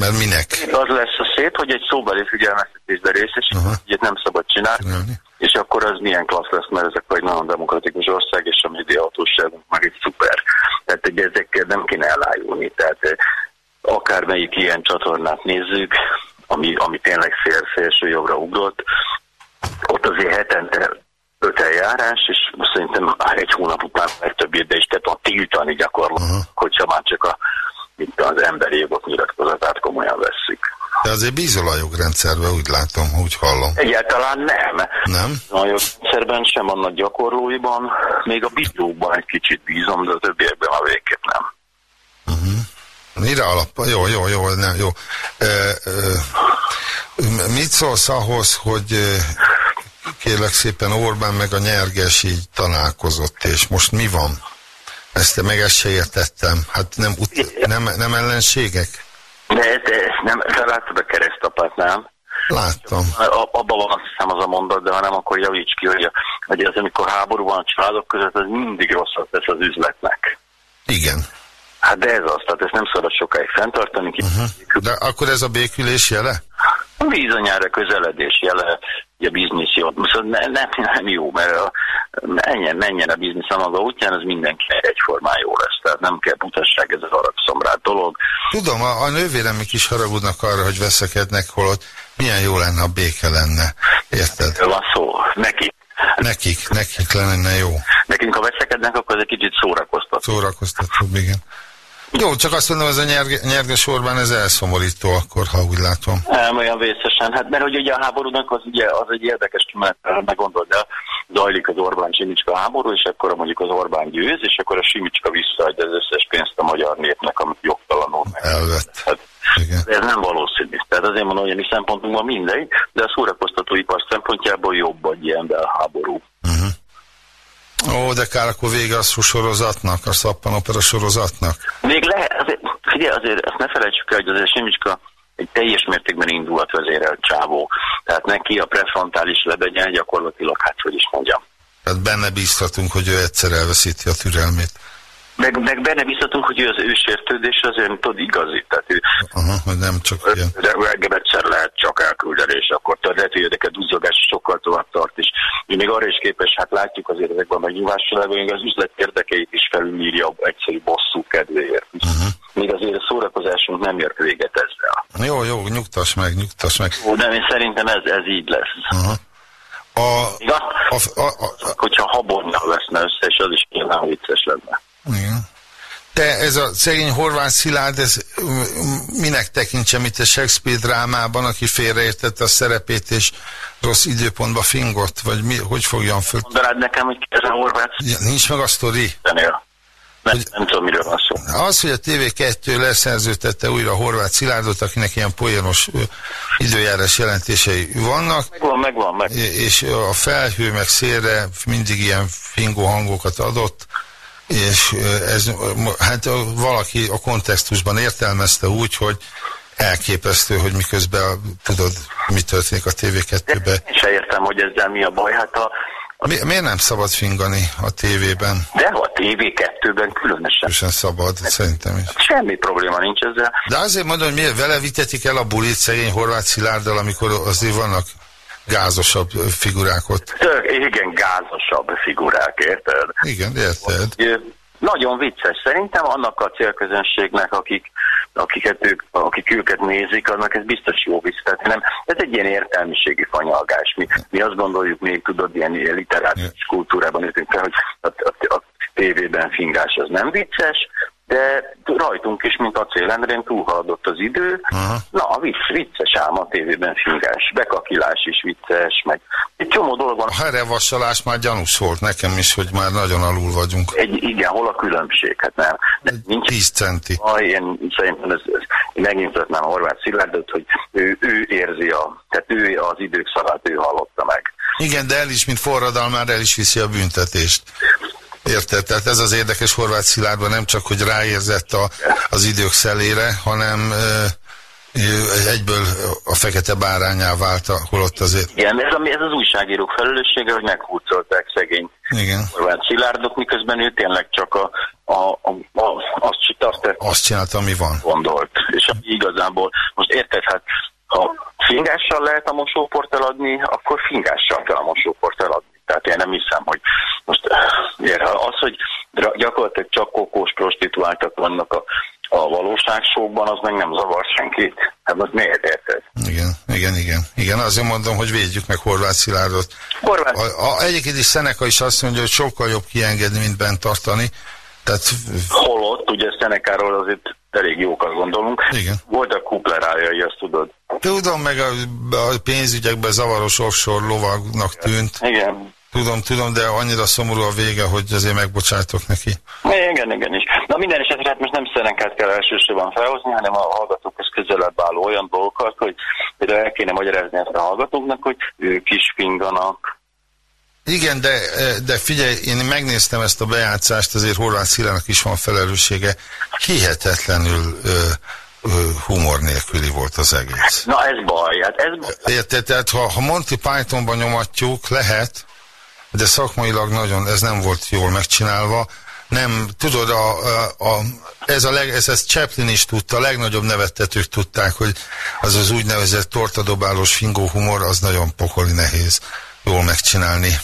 A: Mert minek?
I: Az lesz a szép, hogy egy szóbeli figyelmeztetésbe részesít, uh-huh. hogy nem szabad csinálni,
A: Csinálni.
I: és akkor az milyen klassz lesz, mert ezek egy nagyon demokratikus ország, és a médiahatóságunk meg egy szuper. Tehát egy ezekkel nem kéne elájulni. Tehát eh, akármelyik ilyen csatornát nézzük, ami, ami tényleg szél, szélső jobbra ugrott, ott azért hetente öt eljárás, és szerintem már egy hónap után meg több ide is tehát tiltani gyakorlatilag, uh-huh. hogyha már csak a, itt az emberi jogok nyilatkozatát.
A: De azért bízol a jogrendszerbe, úgy látom, úgy hallom.
I: Egyáltalán nem.
A: Nem?
I: A jogrendszerben sem a nagy gyakorlóiban, még a bízókban egy kicsit bízom, de a többiekben a végképp nem.
A: Mire alap? Jó, jó, jó, nem, jó. E, e, mit szólsz ahhoz, hogy kérlek szépen Orbán meg a nyerges így találkozott, és most mi van? Ezt meg ezt se értettem. Hát nem, ut- nem, nem ellenségek?
I: De, de nem, te láttad a keresztapát, nem?
A: Láttam.
I: Abban van azt hiszem az a mondat, de ha nem, akkor javíts ki, hogy, hogy az, amikor háború van a családok között, az mindig rosszat tesz az üzletnek.
A: Igen.
I: Hát de ez az, tehát ezt nem szabad sokáig fenntartani. Uh-huh.
A: De akkor ez a békülés jele?
I: Bizonyára közeledés jele, ugye biznisz jó. Viszont ne, nem, nem jó, mert a, menjen, menjen a biznisz a maga útján, az mindenki egyformán jó lesz. Tehát nem kell butasság ez az aranyszomrát dolog.
A: Tudom, a, a nővéremik is haragudnak arra, hogy veszekednek, holott milyen jó lenne, ha béke lenne. Érted?
I: Van szó. Neki.
A: Nekik, nekik lenne jó.
I: Nekünk, ha veszekednek, akkor ez egy kicsit szórakoztató.
A: Szórakoztatóbb, igen. Jó, csak azt mondom, ez a nyerge, nyerges Orbán, ez elszomorító akkor, ha úgy látom.
I: Nem olyan vészesen, hát mert hogy ugye a háborúnak az, ugye, az egy érdekes kimenet, meg gondold el, zajlik az Orbán Simicska háború, és akkor mondjuk az Orbán győz, és akkor a Simicska visszaadja az összes pénzt a magyar népnek, amit jogtalanul meg.
A: Elvett.
I: Hát,
A: Igen.
I: ez nem valószínű. Tehát azért mondom, hogy a mi szempontunkban mindegy, de a szórakoztatóipar szempontjából jobb egy ilyen belháború.
A: Ó, de kár, akkor vége a sorozatnak, a szappanopera sorozatnak.
I: Még lehet, azért, figyelj, azért ezt ne felejtsük el, hogy azért Simicska egy teljes mértékben indulat vezérelt csávó. Tehát neki a prefrontális lebegyen gyakorlatilag, hát hogy is mondjam.
A: Tehát benne bíztatunk, hogy ő egyszer elveszíti a türelmét.
I: Meg, meg benne biztatunk, hogy ő az ősértődés azért, tudod, igazi. Tehát ő
A: Aha, hogy nem csak ilyen.
I: de reggel egyszer lehet csak elküldeni, és akkor tudod, lehet, hogy érdeked duzzogás sokkal tovább tart is. Ő még arra is képes, hát látjuk azért ezekben a megnyilvánulásban, hogy az üzlet érdekeit is felülírja egyszerű bosszú kedvéért. Uh-huh. Még azért a szórakozásunk nem ért véget ezzel.
A: Jó, jó, nyugtass meg, nyugtass meg.
I: Ó, de én szerintem ez, ez így lesz.
A: Aha. A,
I: Még azt,
A: a, a, a,
I: hogyha habornyal veszne össze, és az is nyilván vicces lenne.
A: Igen. Te ez a szegény Horváth Szilárd, ez minek tekintse, mint a Shakespeare drámában, aki félreértette a szerepét, és rossz időpontba fingott, vagy mi, hogy fogjon föl?
I: Mondanád nekem, hogy ez a horvát
A: Ja, Nincs meg a sztori?
I: Nem, nem tudom, miről van szó.
A: Az, hogy a TV2 leszerződtette újra a Horváth Szilárdot, akinek ilyen poénos időjárás jelentései vannak,
I: Megvan, megvan, meg.
A: és a felhő meg szélre mindig ilyen fingó hangokat adott, és ez, hát valaki a kontextusban értelmezte úgy, hogy elképesztő, hogy miközben tudod, mi történik a TV2-be.
I: Én se értem, hogy ezzel mi a baj. Hát a,
A: Mi, miért nem szabad fingani a tévében?
I: de a TV2-ben különösen.
A: Különösen szabad, szerintem is.
I: Semmi probléma nincs ezzel.
A: De azért mondom, hogy miért vele vitetik el a bulit szegény Horváth Szilárddal, amikor azért vannak gázosabb figurák ott.
I: Tök, igen, gázosabb figurák, érted?
A: Igen, érted?
I: Ö, Nagyon vicces. Szerintem annak a célközönségnek, akik, akiket ők, akik őket nézik, annak ez biztos jó. Tehát nem, ez egy ilyen értelmiségi fanyalgás. Mi, mi azt gondoljuk még, tudod, ilyen literális kultúrában értünk fel, hogy a, a, a tévében fingás az nem vicces, de rajtunk is, mint a célendrén túlhaladott az idő.
A: Aha.
I: Na, vicc, vicces ám a tévében fingás. Bekakilás is vicces, meg egy csomó dolog van.
A: A herevassalás már gyanús volt nekem is, hogy már nagyon alul vagyunk.
I: Egy, igen, hol a különbség? Hát nem. De nincs
A: 10 centi.
I: Ah, én szerintem ez, ez, én megnyugtatnám a Horváth Szilárdot, hogy ő, ő érzi a, tehát ő az idők szavát, ő hallotta meg.
A: Igen, de el is, mint forradalmár, el is viszi a büntetést. Érted? Tehát ez az érdekes Horváth Szilárdban nem csak, hogy ráérzett a, az idők szelére, hanem ö, egyből a fekete bárányá vált, holott azért.
I: Igen, ez, a, ez az újságírók felelőssége, hogy meghurcolták szegény
A: Igen.
I: Horváth Szilárdot, miközben ő tényleg csak a, a, a, a, azt, azt
A: Azt csinálta, ami van.
I: gondolt. És ami igazából, most érted, hát ha fingással lehet a mosóport eladni, akkor fingással kell a mosóport eladni. Tehát én nem hiszem, hogy most az, hogy gyakorlatilag csak kokós prostituáltak vannak a, a valóságsókban, az meg nem zavar senkit. Hát most miért érted?
A: Igen, igen, igen. Igen, azért mondom, hogy védjük meg Horváth Szilárdot.
I: Horváth,
A: A, a, egyébként is Szeneka is azt mondja, hogy sokkal jobb kiengedni, mint bent tartani. Tehát
I: holott, ugye Szenekáról azért elég jókat gondolunk.
A: Igen.
I: Voltak kuplerájai, azt tudod.
A: tudom, meg a, a pénzügyekben zavaros offshore lovagnak tűnt.
I: Igen.
A: Tudom, tudom, de annyira szomorú a vége, hogy azért megbocsájtok neki.
I: Igen, igen is. Na minden esetre hát most nem Szenekát kell elsősorban felhozni, hanem a hallgatókhoz közelebb álló olyan dolgokat, hogy például el kéne magyarázni ezt a hallgatóknak, hogy ők is finganak.
A: Igen, de, de figyelj, én megnéztem ezt a bejátszást, azért Horváth Szilának is van felelőssége. Hihetetlenül ö, ö, humor nélküli volt az egész.
I: Na ez baj, hát ez baj.
A: Érted? Tehát ha, ha Monty Pythonban nyomatjuk, lehet, de szakmailag nagyon, ez nem volt jól megcsinálva. Nem, tudod, a, a, ez a leg, ez, ezt Chaplin is tudta, a legnagyobb nevettetők tudták, hogy az az úgynevezett tortadobálós fingó humor, az nagyon pokoli nehéz jól megcsinálni.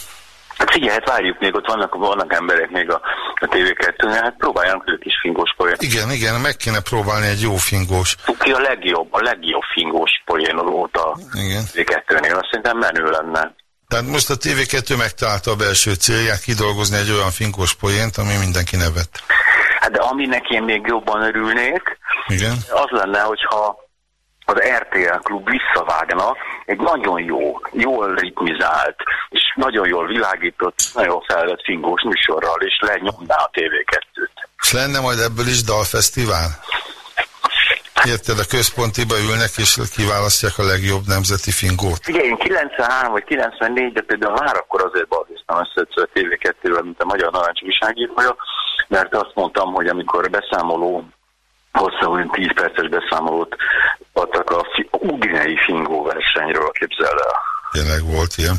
I: Hát figyelj, hát várjuk még, ott vannak, vannak emberek még a, a TV2-nél, hát próbáljanak ők is fingós poén.
A: Igen, igen, meg kéne próbálni egy jó fingós.
I: Ki a legjobb, a legjobb fingós poén óta
A: Igen.
I: TV2-nél, azt szerintem menő lenne.
A: Tehát most a TV2 megtalálta a belső célját, kidolgozni egy olyan fingós poént, ami mindenki nevet.
I: Hát de aminek én még jobban örülnék,
A: Igen.
I: az lenne, hogyha az RTL klub visszavágna egy nagyon jó, jól ritmizált, és nagyon jól világított, nagyon felvett fingós műsorral, és lenyomná a TV2-t.
A: És lenne majd ebből is dalfesztivál? Érted, a központiba ülnek, és kiválasztják a legjobb nemzeti fingót.
I: Ugye én 93 vagy 94 de például már akkor azért balhéztam össze a TV2-vel, mint a Magyar Narancs újságírója, mert azt mondtam, hogy amikor beszámoló hosszú, olyan 10 perces beszámolót adtak a, Udinei fingó versenyről, képzeld el.
A: Tényleg volt ilyen.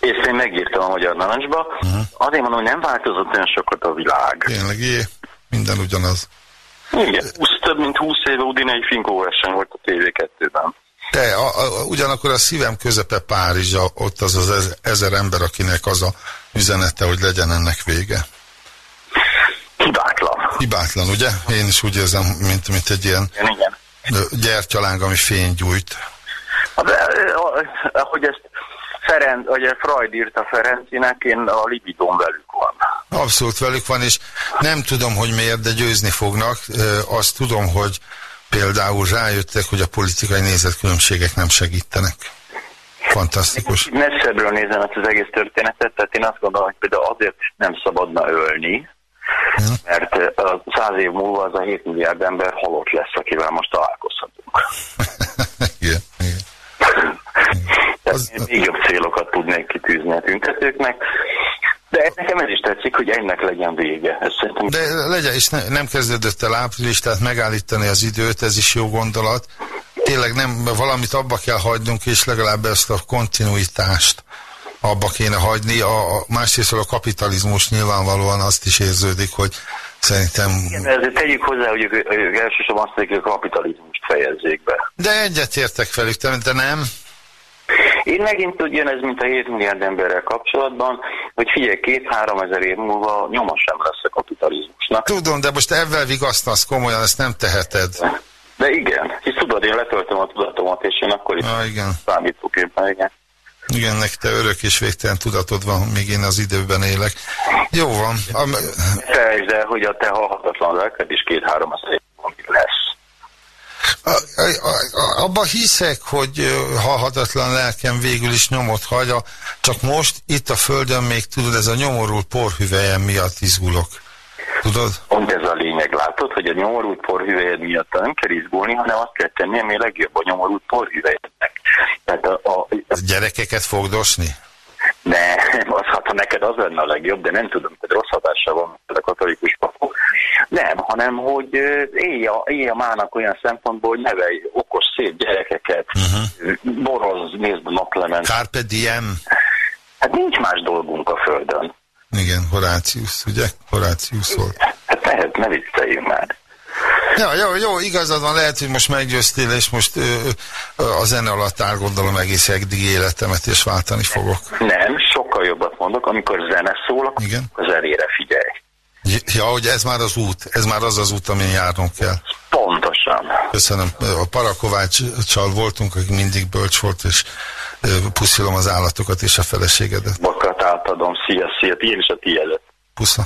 I: És én megírtam a Magyar Narancsba, uh-huh. azért mondom, hogy nem változott olyan sokat a világ.
A: Tényleg, jé, minden ugyanaz.
I: Igen, 20, több mint 20 éve Udinei fingó verseny volt a TV2-ben.
A: Te, a, a, ugyanakkor a szívem közepe Párizs, ott az az ez- ezer ember, akinek az a üzenete, hogy legyen ennek vége.
I: Hibátlan.
A: Ugye? Én is úgy érzem, mint, mint egy ilyen
I: Igen,
A: gyertyaláng, ami fényt gyújt.
I: De, eh, ahogy ezt Ferenc, vagy Freud írta Ferencinek, én a libidón velük van.
A: Abszolút velük van, és nem tudom, hogy miért, de győzni fognak. Azt tudom, hogy például rájöttek, hogy a politikai nézetkülönbségek nem segítenek. Fantasztikus.
I: Messzebbről nézem ezt az egész történetet, tehát én azt gondolom, hogy például azért nem szabadna ölni, mert eh, a száz év múlva az a 7 milliárd ember halott lesz, akivel most találkozhatunk.
A: Igen, igen.
I: Még jobb célokat tudnék kitűzni a tüntetőknek, de nekem ez is tetszik, hogy ennek legyen vége. Ez szerintem
A: De legyen, és ne, nem kezdődött el április, tehát megállítani az időt, ez is jó gondolat. Tényleg nem, valamit abba kell hagynunk, és legalább ezt a kontinuitást abba kéne hagyni. A, a másrészt a kapitalizmus nyilvánvalóan azt is érződik, hogy szerintem...
I: De ezért tegyük hozzá, hogy ők, ők elsősorban azt mondják, hogy a kapitalizmust fejezzék be.
A: De egyetértek velük, te nem?
I: Én megint ugyanez, mint a 7 milliárd emberrel kapcsolatban, hogy figyelj, két-három ezer év múlva nyoma sem lesz a kapitalizmusnak.
A: Tudom, de most ebben vigasztasz komolyan, ezt nem teheted.
I: De igen, hisz tudod, én letöltöm a tudatomat, és én akkor is
A: Ah, igen.
I: számítógépen, igen.
A: Igen, nek te örök és végtelen tudatod van, míg én az időben élek. Jó van. Am,
I: Felejtsd el, hogy a te halhatatlan lelked is két-három múlva lesz.
A: a, a, a, abba hiszek, hogy halhatatlan lelkem végül is nyomot hagy, a- csak most itt a földön még tudod, ez a nyomorult porhüvelyem miatt izgulok.
J: Tudod?
I: Pont ez a lényeg, látod, hogy a nyomorult porhüvelyed miatt nem kell izgulni, hanem azt kell tenni, ami legjobb a nyomorult porhüvelyednek. Tehát a, a,
J: A gyerekeket fogdosni?
I: ne, az, hát ha neked az lenne a legjobb, de nem tudom, hogy rossz hatással van a katolikus papok. Nem, hanem, hogy élj a, élj a mának olyan szempontból, hogy nevelj okos, szép gyerekeket, uh-huh. boroz, nézd a naplement.
J: Carpe diem.
I: Hát nincs más dolgunk a földön.
J: Igen, Horácius, ugye? Horácius volt.
I: Hát lehet, ne vicceljünk már.
J: Ja, jó, jó, igazad van, lehet, hogy most meggyőztél, és most ö, ö, a zene alatt átgondolom egész egdigi életemet, és váltani fogok.
I: Nem, sokkal jobbat mondok, amikor zene szól,
J: Igen.
I: akkor a zenére figyelj.
J: Ja, hogy ez már az út, ez már az az út, amin járnunk kell.
I: Pontosan.
J: Köszönöm. A Parakováccsal voltunk, aki mindig bölcs volt, és puszilom az állatokat és a feleségedet.
I: Bakat átadom, szia, szia, én is a tiédet.
J: Pusza.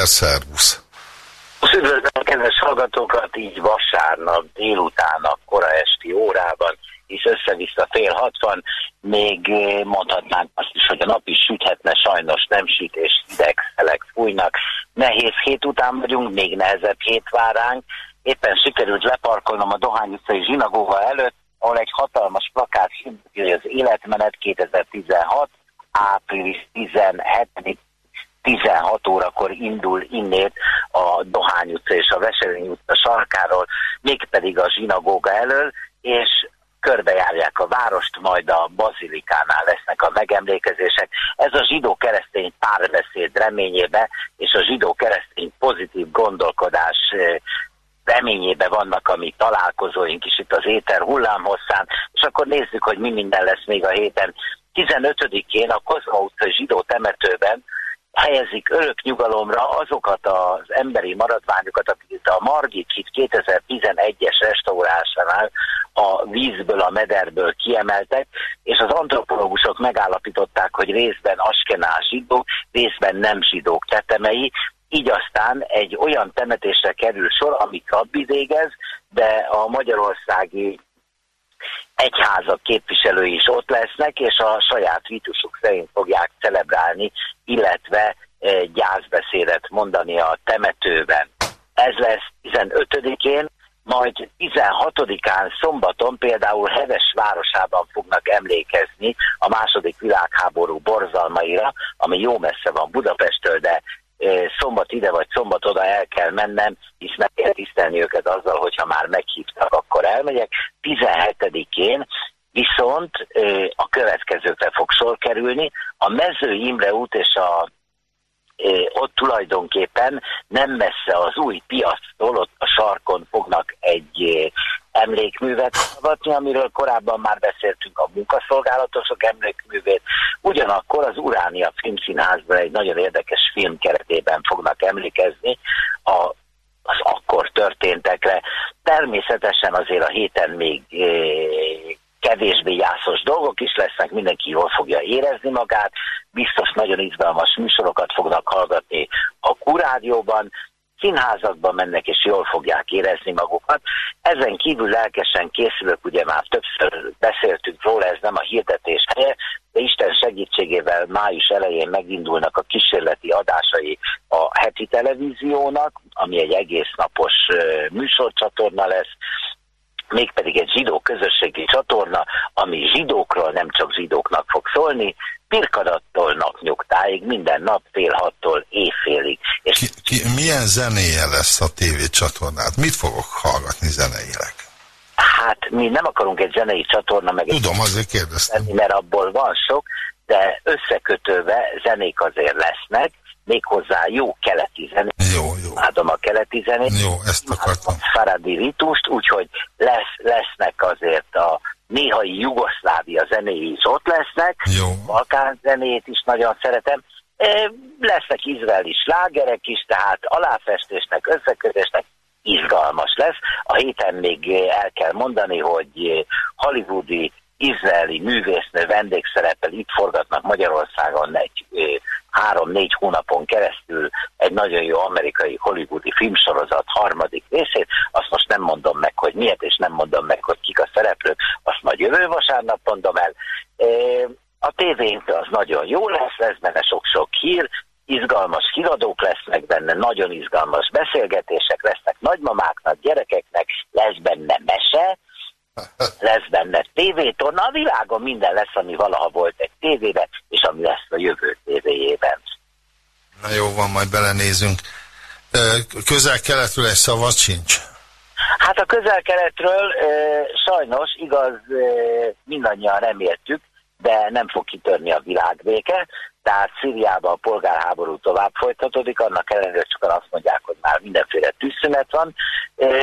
A: Péter, szervusz.
K: Üdvözlöm a kedves hallgatókat, így vasárnap délután a kora esti órában, és össze-vissza fél hatvan, még eh, mondhatnánk azt is, hogy a nap is süthetne, sajnos nem süt, és hideg szelek fújnak. Nehéz hét után vagyunk, még nehezebb hét vár ránk. Éppen sikerült leparkolnom a Dohány utcai zsinagóga előtt, ahol egy hatalmas plakát hirdeti, hogy az életmenet 2016, április 17 16 órakor indul innét a Dohány utca és a Veselény utca sarkáról, mégpedig a zsinagóga elől, és körbejárják a várost, majd a bazilikánál lesznek a megemlékezések. Ez a zsidó-keresztény párbeszéd reményébe, és a zsidó-keresztény pozitív gondolkodás eh, reményébe vannak a mi találkozóink is itt az éter hullámhosszán, és akkor nézzük, hogy mi minden lesz még a héten. 15-én a Kozma utca zsidó temetőben helyezik örök nyugalomra azokat az emberi maradványokat, akiket a Margit híd 2011-es restaurálásánál a vízből, a mederből kiemeltek, és az antropológusok megállapították, hogy részben askenás zsidók, részben nem zsidók tetemei, így aztán egy olyan temetésre kerül sor, amit rabbi végez, de a magyarországi egyházak képviselői is ott lesznek, és a saját ritusuk szerint fogják celebrálni, illetve e, gyászbeszédet mondani a temetőben. Ez lesz 15-én, majd 16-án szombaton például Heves városában fognak emlékezni a második világháború borzalmaira, ami jó messze van Budapesttől, de szombat ide vagy szombat oda el kell mennem, és meg kell tisztelni őket azzal, hogyha már meghívtak, akkor elmegyek. 17-én viszont a következőkre fog sor kerülni. A Mező Imre út és a ott tulajdonképpen nem messze az új piactól, ott a sarkon fognak egy emlékművet hallgatni, amiről korábban már beszéltünk a munkaszolgálatosok emlékművét. Ugyanakkor az Uránia Filmszínházban egy nagyon érdekes film keretében fognak emlékezni a, az akkor történtekre. Természetesen azért a héten még kevésbé jászos dolgok is lesznek, mindenki jól fogja érezni magát, biztos nagyon izgalmas műsorokat fognak hallgatni a kurádióban, színházakban mennek és jól fogják érezni magukat. Ezen kívül lelkesen készülök, ugye már többször beszéltünk róla, ez nem a hirdetés helye, de Isten segítségével május elején megindulnak a kísérleti adásai a heti televíziónak, ami egy egész napos műsorcsatorna lesz, mégpedig egy zsidó közösségi csatorna, ami zsidókról, nem csak zsidóknak fog szólni, pirkadattól napnyugtáig, minden nap fél hattól éjfélig.
A: És ki, ki, milyen zenéje lesz a tévécsatornát? Mit fogok hallgatni zeneileg?
K: Hát mi nem akarunk egy zenei csatorna, meg
A: Tudom, egy azért kérdeztem.
K: Mert abból van sok, de összekötőve zenék azért lesznek, méghozzá jó keleti zenét.
A: Jó, jó.
K: Adom a keleti zenét.
A: Jó, ezt akartam.
K: Faradi ritust, úgyhogy lesz, lesznek azért a néhai Jugoszlávia zenéi is ott lesznek.
A: Jó.
K: Balkán zenét is nagyon szeretem. Lesznek izraeli slágerek is, tehát aláfestésnek, összekötésnek izgalmas lesz. A héten még el kell mondani, hogy hollywoodi izraeli művésznő vendégszereppel itt forgatnak Magyarországon egy három-négy hónapon keresztül egy nagyon jó amerikai hollywoodi filmsorozat harmadik részét. Azt most nem mondom meg, hogy miért, és nem mondom meg, hogy kik a szereplők, azt majd jövő vasárnap mondom el. A tévénk az nagyon jó lesz, lesz benne sok-sok hír, izgalmas híradók lesznek benne, nagyon izgalmas beszélgetések lesznek nagymamáknak, gyerekeknek, lesz benne mese, lesz benne tévétorna, a világon minden lesz, ami valaha volt egy tévében, és ami lesz a jövő tévéjében.
A: Na jó, van, majd belenézünk. Közel-keletről egy szava sincs?
K: Hát a közel-keletről sajnos, igaz, mindannyian reméltük, de nem fog kitörni a világbéke, tehát Szíriában a polgárháború tovább folytatódik, annak ellenére sokan azt mondják, hogy már mindenféle tűzszünet van.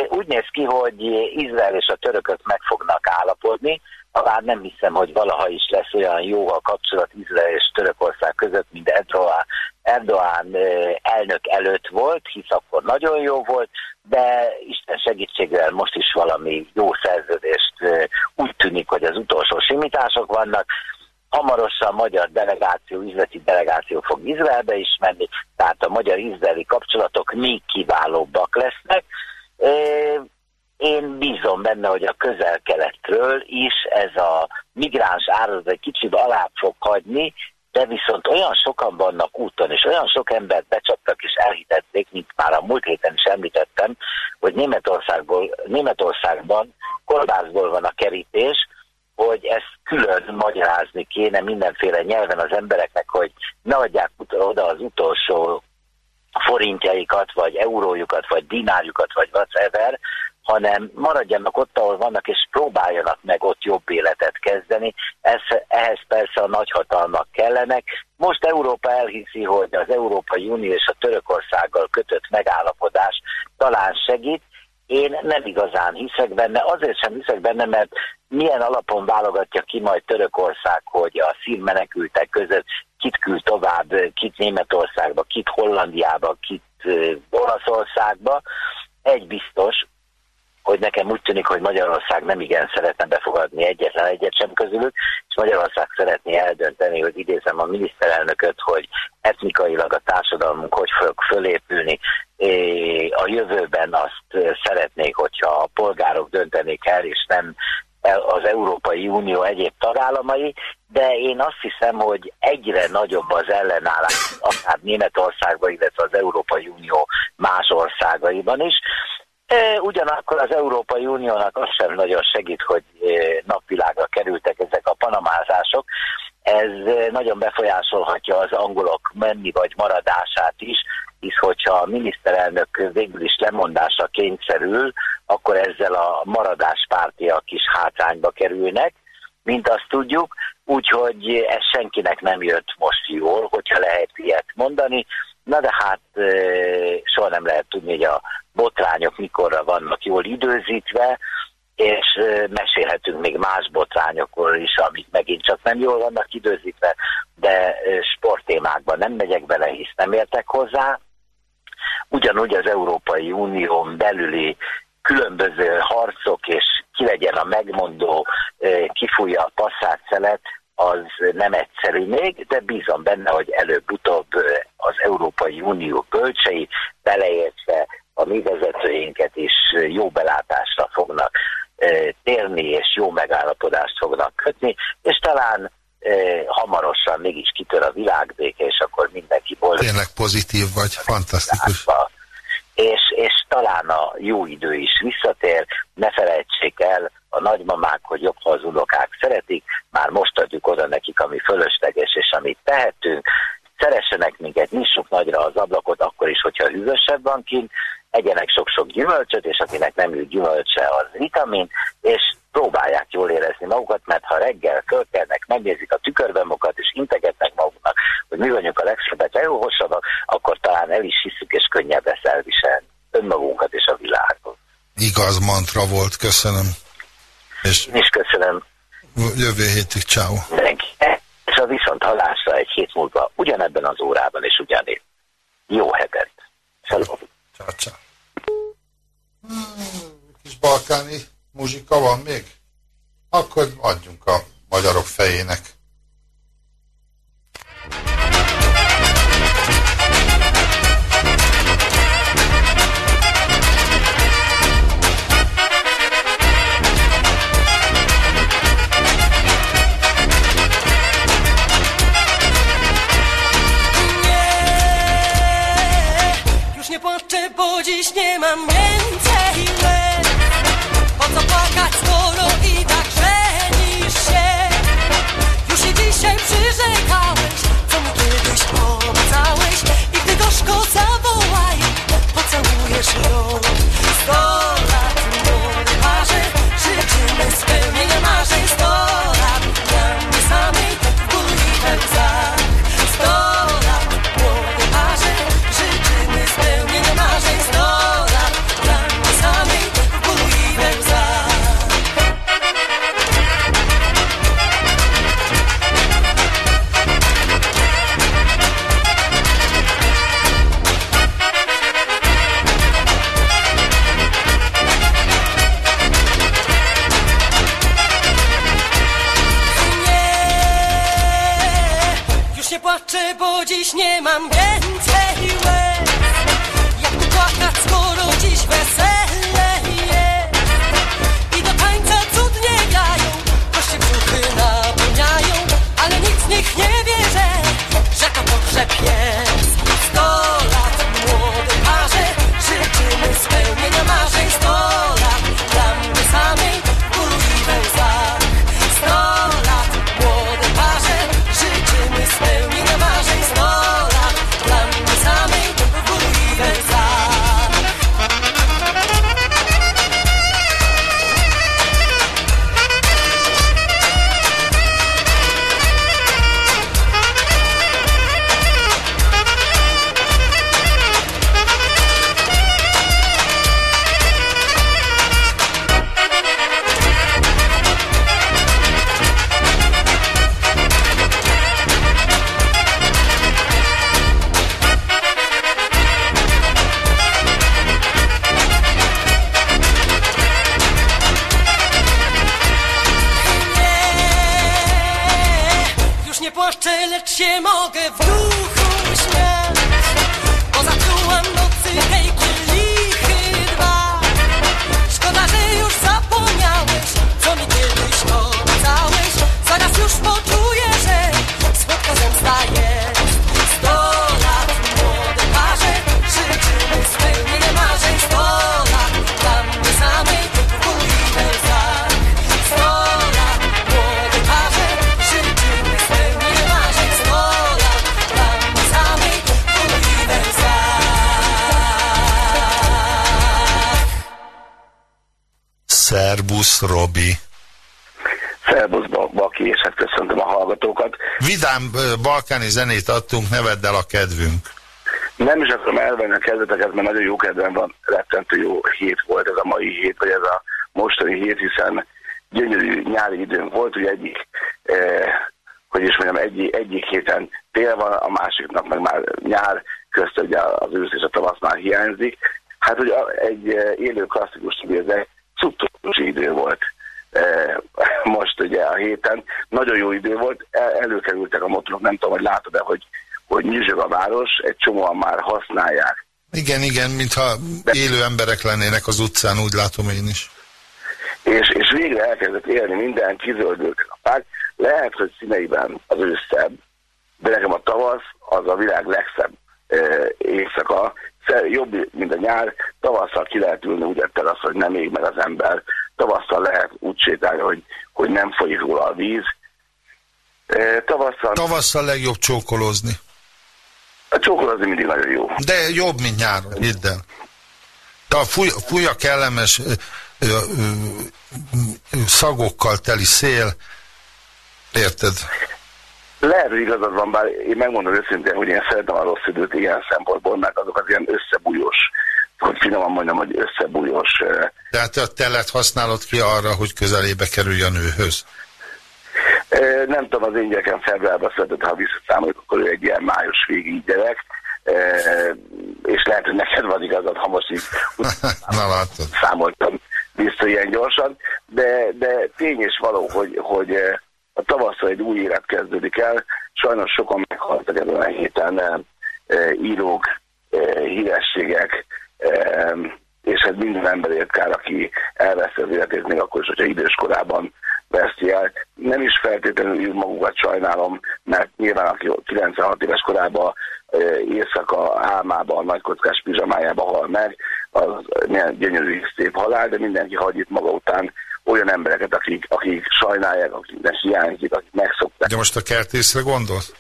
K: Úgy néz ki, hogy Izrael és a törökök meg fognak állapodni, bár nem hiszem, hogy valaha is lesz olyan jó a kapcsolat Izrael és Törökország között, mint Erdogan, Erdogan elnök előtt volt, hisz akkor nagyon jó volt, de Isten segítségével most is valami jó szerződést úgy tűnik, hogy az utolsó simítások vannak, hamarosan magyar delegáció, üzleti delegáció fog Izraelbe is menni, tehát a magyar-izraeli kapcsolatok még kiválóbbak lesznek. Én bízom benne, hogy a közel-keletről is ez a migráns áradat egy kicsit alá fog hagyni, de viszont olyan sokan vannak úton, és olyan sok embert becsaptak és elhitették, mint már a múlt héten is említettem, hogy Németországból, Németországban kolbászból van a kerítés, hogy ezt külön magyarázni kéne mindenféle nyelven az embereknek, hogy ne adják oda az utolsó forintjaikat, vagy eurójukat, vagy dinárjukat, vagy whatever, hanem maradjanak ott, ahol vannak, és próbáljanak meg ott jobb életet kezdeni. Ez, ehhez persze a nagyhatalmak kellenek. Most Európa elhiszi, hogy az Európai Unió és a Törökországgal kötött megállapodás talán segít, én nem igazán hiszek benne, azért sem hiszek benne, mert milyen alapon válogatja ki majd Törökország, hogy a szír menekültek között kit küld tovább, kit Németországba, kit Hollandiába, kit Olaszországba. Egy biztos, hogy nekem úgy tűnik, hogy Magyarország nem igen szeretne befogadni egyetlen egyet sem közülük, és Magyarország szeretné eldönteni, hogy idézem a miniszterelnököt, hogy etnikailag a társadalmunk hogy fog fölépülni. A jövőben azt szeretnék, hogyha a polgárok döntenék el, és nem az Európai Unió egyéb tagállamai, de én azt hiszem, hogy egyre nagyobb az ellenállás, akár Németországban, illetve az Európai Unió más országaiban is. Ugyanakkor az Európai Uniónak az sem nagyon segít, hogy napvilágra kerültek ezek a panamázások. Ez nagyon befolyásolhatja az angolok menni vagy maradását is, hisz hogyha a miniszterelnök végül is lemondásra kényszerül, akkor ezzel a maradás pártiak is hátrányba kerülnek, mint azt tudjuk, úgyhogy ez senkinek nem jött most jól, hogyha lehet ilyet mondani. Na de hát soha nem lehet tudni, hogy a botrányok mikorra vannak jól időzítve, és mesélhetünk még más botrányokról is, amik megint csak nem jól vannak időzítve, de sporttémákban nem megyek bele, hisz nem értek hozzá. Ugyanúgy az Európai Unión belüli különböző harcok, és ki legyen a megmondó, kifújja a passzát szelet, az nem egyszerű még, de bízom benne, hogy előbb-utóbb az Európai Unió bölcsei, beleértve a mi vezetőinket is jó belátásra fognak térni, és jó megállapodást fognak kötni, és talán hamarosan mégis kitör a világbéke, és akkor mindenki boldog.
A: Tényleg pozitív vagy, fantasztikus.
K: És, és talán a jó idő is visszatér, ne felejtsék el a nagymamák, hogy jobb, ha az unokák szeretik, már most adjuk oda nekik, ami fölösleges, és amit tehetünk, szeressenek minket, nyissuk nagyra az ablakot, akkor is, hogyha hűvösebb van kint, egyenek sok-sok gyümölcsöt, és akinek nem ül gyümölcse, az vitamin, és próbálják jól érezni magukat, mert ha reggel kölkelnek, megnézik a tükörben magukat, és integetnek maguknak, hogy mi vagyunk a legszebbek, leghosszabbak, akkor talán el is hiszük, és könnyebb lesz elviselni önmagunkat és a világot.
A: Igaz mantra volt, köszönöm.
K: És, és köszönöm.
A: Jövő hétig, ciao.
K: És a viszont hallásra egy hét múlva, ugyanebben az órában és ugyanépp. Jó hetet. Shalom.
A: Ciao, ciao. Hmm, kis balkáni muzsika van még? Akkor adjunk a magyarok fejének.
L: Płaczę, bo dziś nie mam więcej? Łez Po co płakać, skoro i tak żenisz się? Już i dzisiaj przyrzekałeś, co mi kiedyś obiecałeś? I gdy gorzko zawołaj, pocałujesz ją Sto lat młody marzę, życzymy spełnienia
A: balkáni zenét adtunk, ne vedd el a kedvünk.
M: Nem is akarom elvenni a kezdeteket, mert nagyon jó kedvem van, rettentő jó hét volt ez a mai hét, vagy ez a mostani hét, hiszen gyönyörű nyári időnk volt, ugye egyik, eh, hogy is mondjam, egy, egyik héten tél van, a másiknak meg már nyár, közt ugye az ősz és a tavasz már hiányzik. Hát ugye egy eh, élő klasszikus, ugye ez egy cuktos idő volt eh, most ugye a héten. Nagyon jó idő volt, el, előkerültek a motorok, nem tudom, hogy látod-e, hogy, hogy nyüzsög a város, egy csomóan már használják.
A: Igen, igen, mintha élő emberek lennének az utcán, úgy látom én is.
M: És, és végre elkezdett élni minden, kizöldültek a fák. Lehet, hogy színeiben az ősz szebb, de nekem a tavasz az a világ legszebb éjszaka. Jobb, mint a nyár, tavasszal ki lehet ülni, úgy ettel az, hogy nem ég meg az ember. Tavasszal lehet úgy sétálni, hogy, hogy nem folyik róla a víz. Tavasszal...
A: Tavasszal legjobb csókolózni.
M: A csókolózni mindig nagyon jó.
A: De jobb, mint nyáron, hidd el. De a fúj, fúj a kellemes ö, ö, ö, szagokkal teli szél, érted?
M: Lehet, hogy igazad van, bár én megmondom őszintén, hogy én szeretem a rossz időt ilyen szempontból, mert azok az ilyen összebújós, hogy finoman mondjam, hogy összebújós
A: De hát te a telet használod ki arra, hogy közelébe kerülj a nőhöz.
M: Nem tudom, az én gyerekem februárban született, ha visszaszámoljuk, akkor ő egy ilyen május végi gyerek, és lehet, hogy neked van igazad, ha most így számoltam vissza ilyen gyorsan, de, de tény és való, hogy, hogy a tavasszal egy új élet kezdődik el. Sajnos sokan meghaltak ezen a héten írók, hírességek, és hát minden emberért kár, aki elveszi az életét, még akkor is, hogyha idős korában veszti el. Nem is feltétlenül magukat sajnálom, mert nyilván aki 96 éves korában éjszaka álmában, nagykockás pizsamájába hal meg, az milyen gyönyörű szép halál, de mindenki hagy itt maga után olyan embereket, akik, akik sajnálják, akiknek hiányzik, akik megszokták.
A: De most a kertészre gondolsz?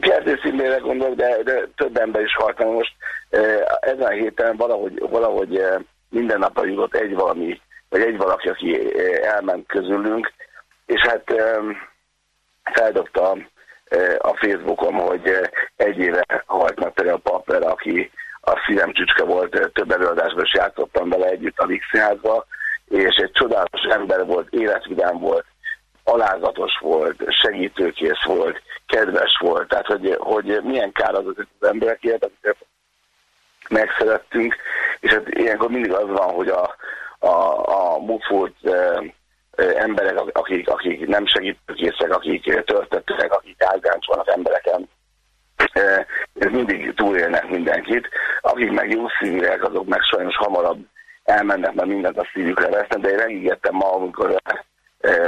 M: Kertészínére gondolok, de, de több ember is halt meg most. Ezen a héten valahogy, valahogy minden napra jutott egy valami, vagy egy valaki, aki eh, elment közülünk, és hát feldobta eh, a Facebookon, hogy eh, egy éve halt meg például a Papper, aki a szívem csücske volt, több előadásban is játszottam vele együtt a Vix Színházba, és egy csodálatos ember volt, életvidám volt, alázatos volt, segítőkész volt, kedves volt, tehát hogy, hogy milyen kár az az emberekért, akiket megszerettünk, és hát ilyenkor mindig az van, hogy a, a, a mufult emberek, akik, akik nem segítőkészek, akik törtettek, akik ágáncs vannak embereken, ez mindig túlélnek mindenkit. Akik meg jó szívűek, azok meg sajnos hamarabb elmennek, mert mindent a szívükre vesznek, de én megígértem ma, amikor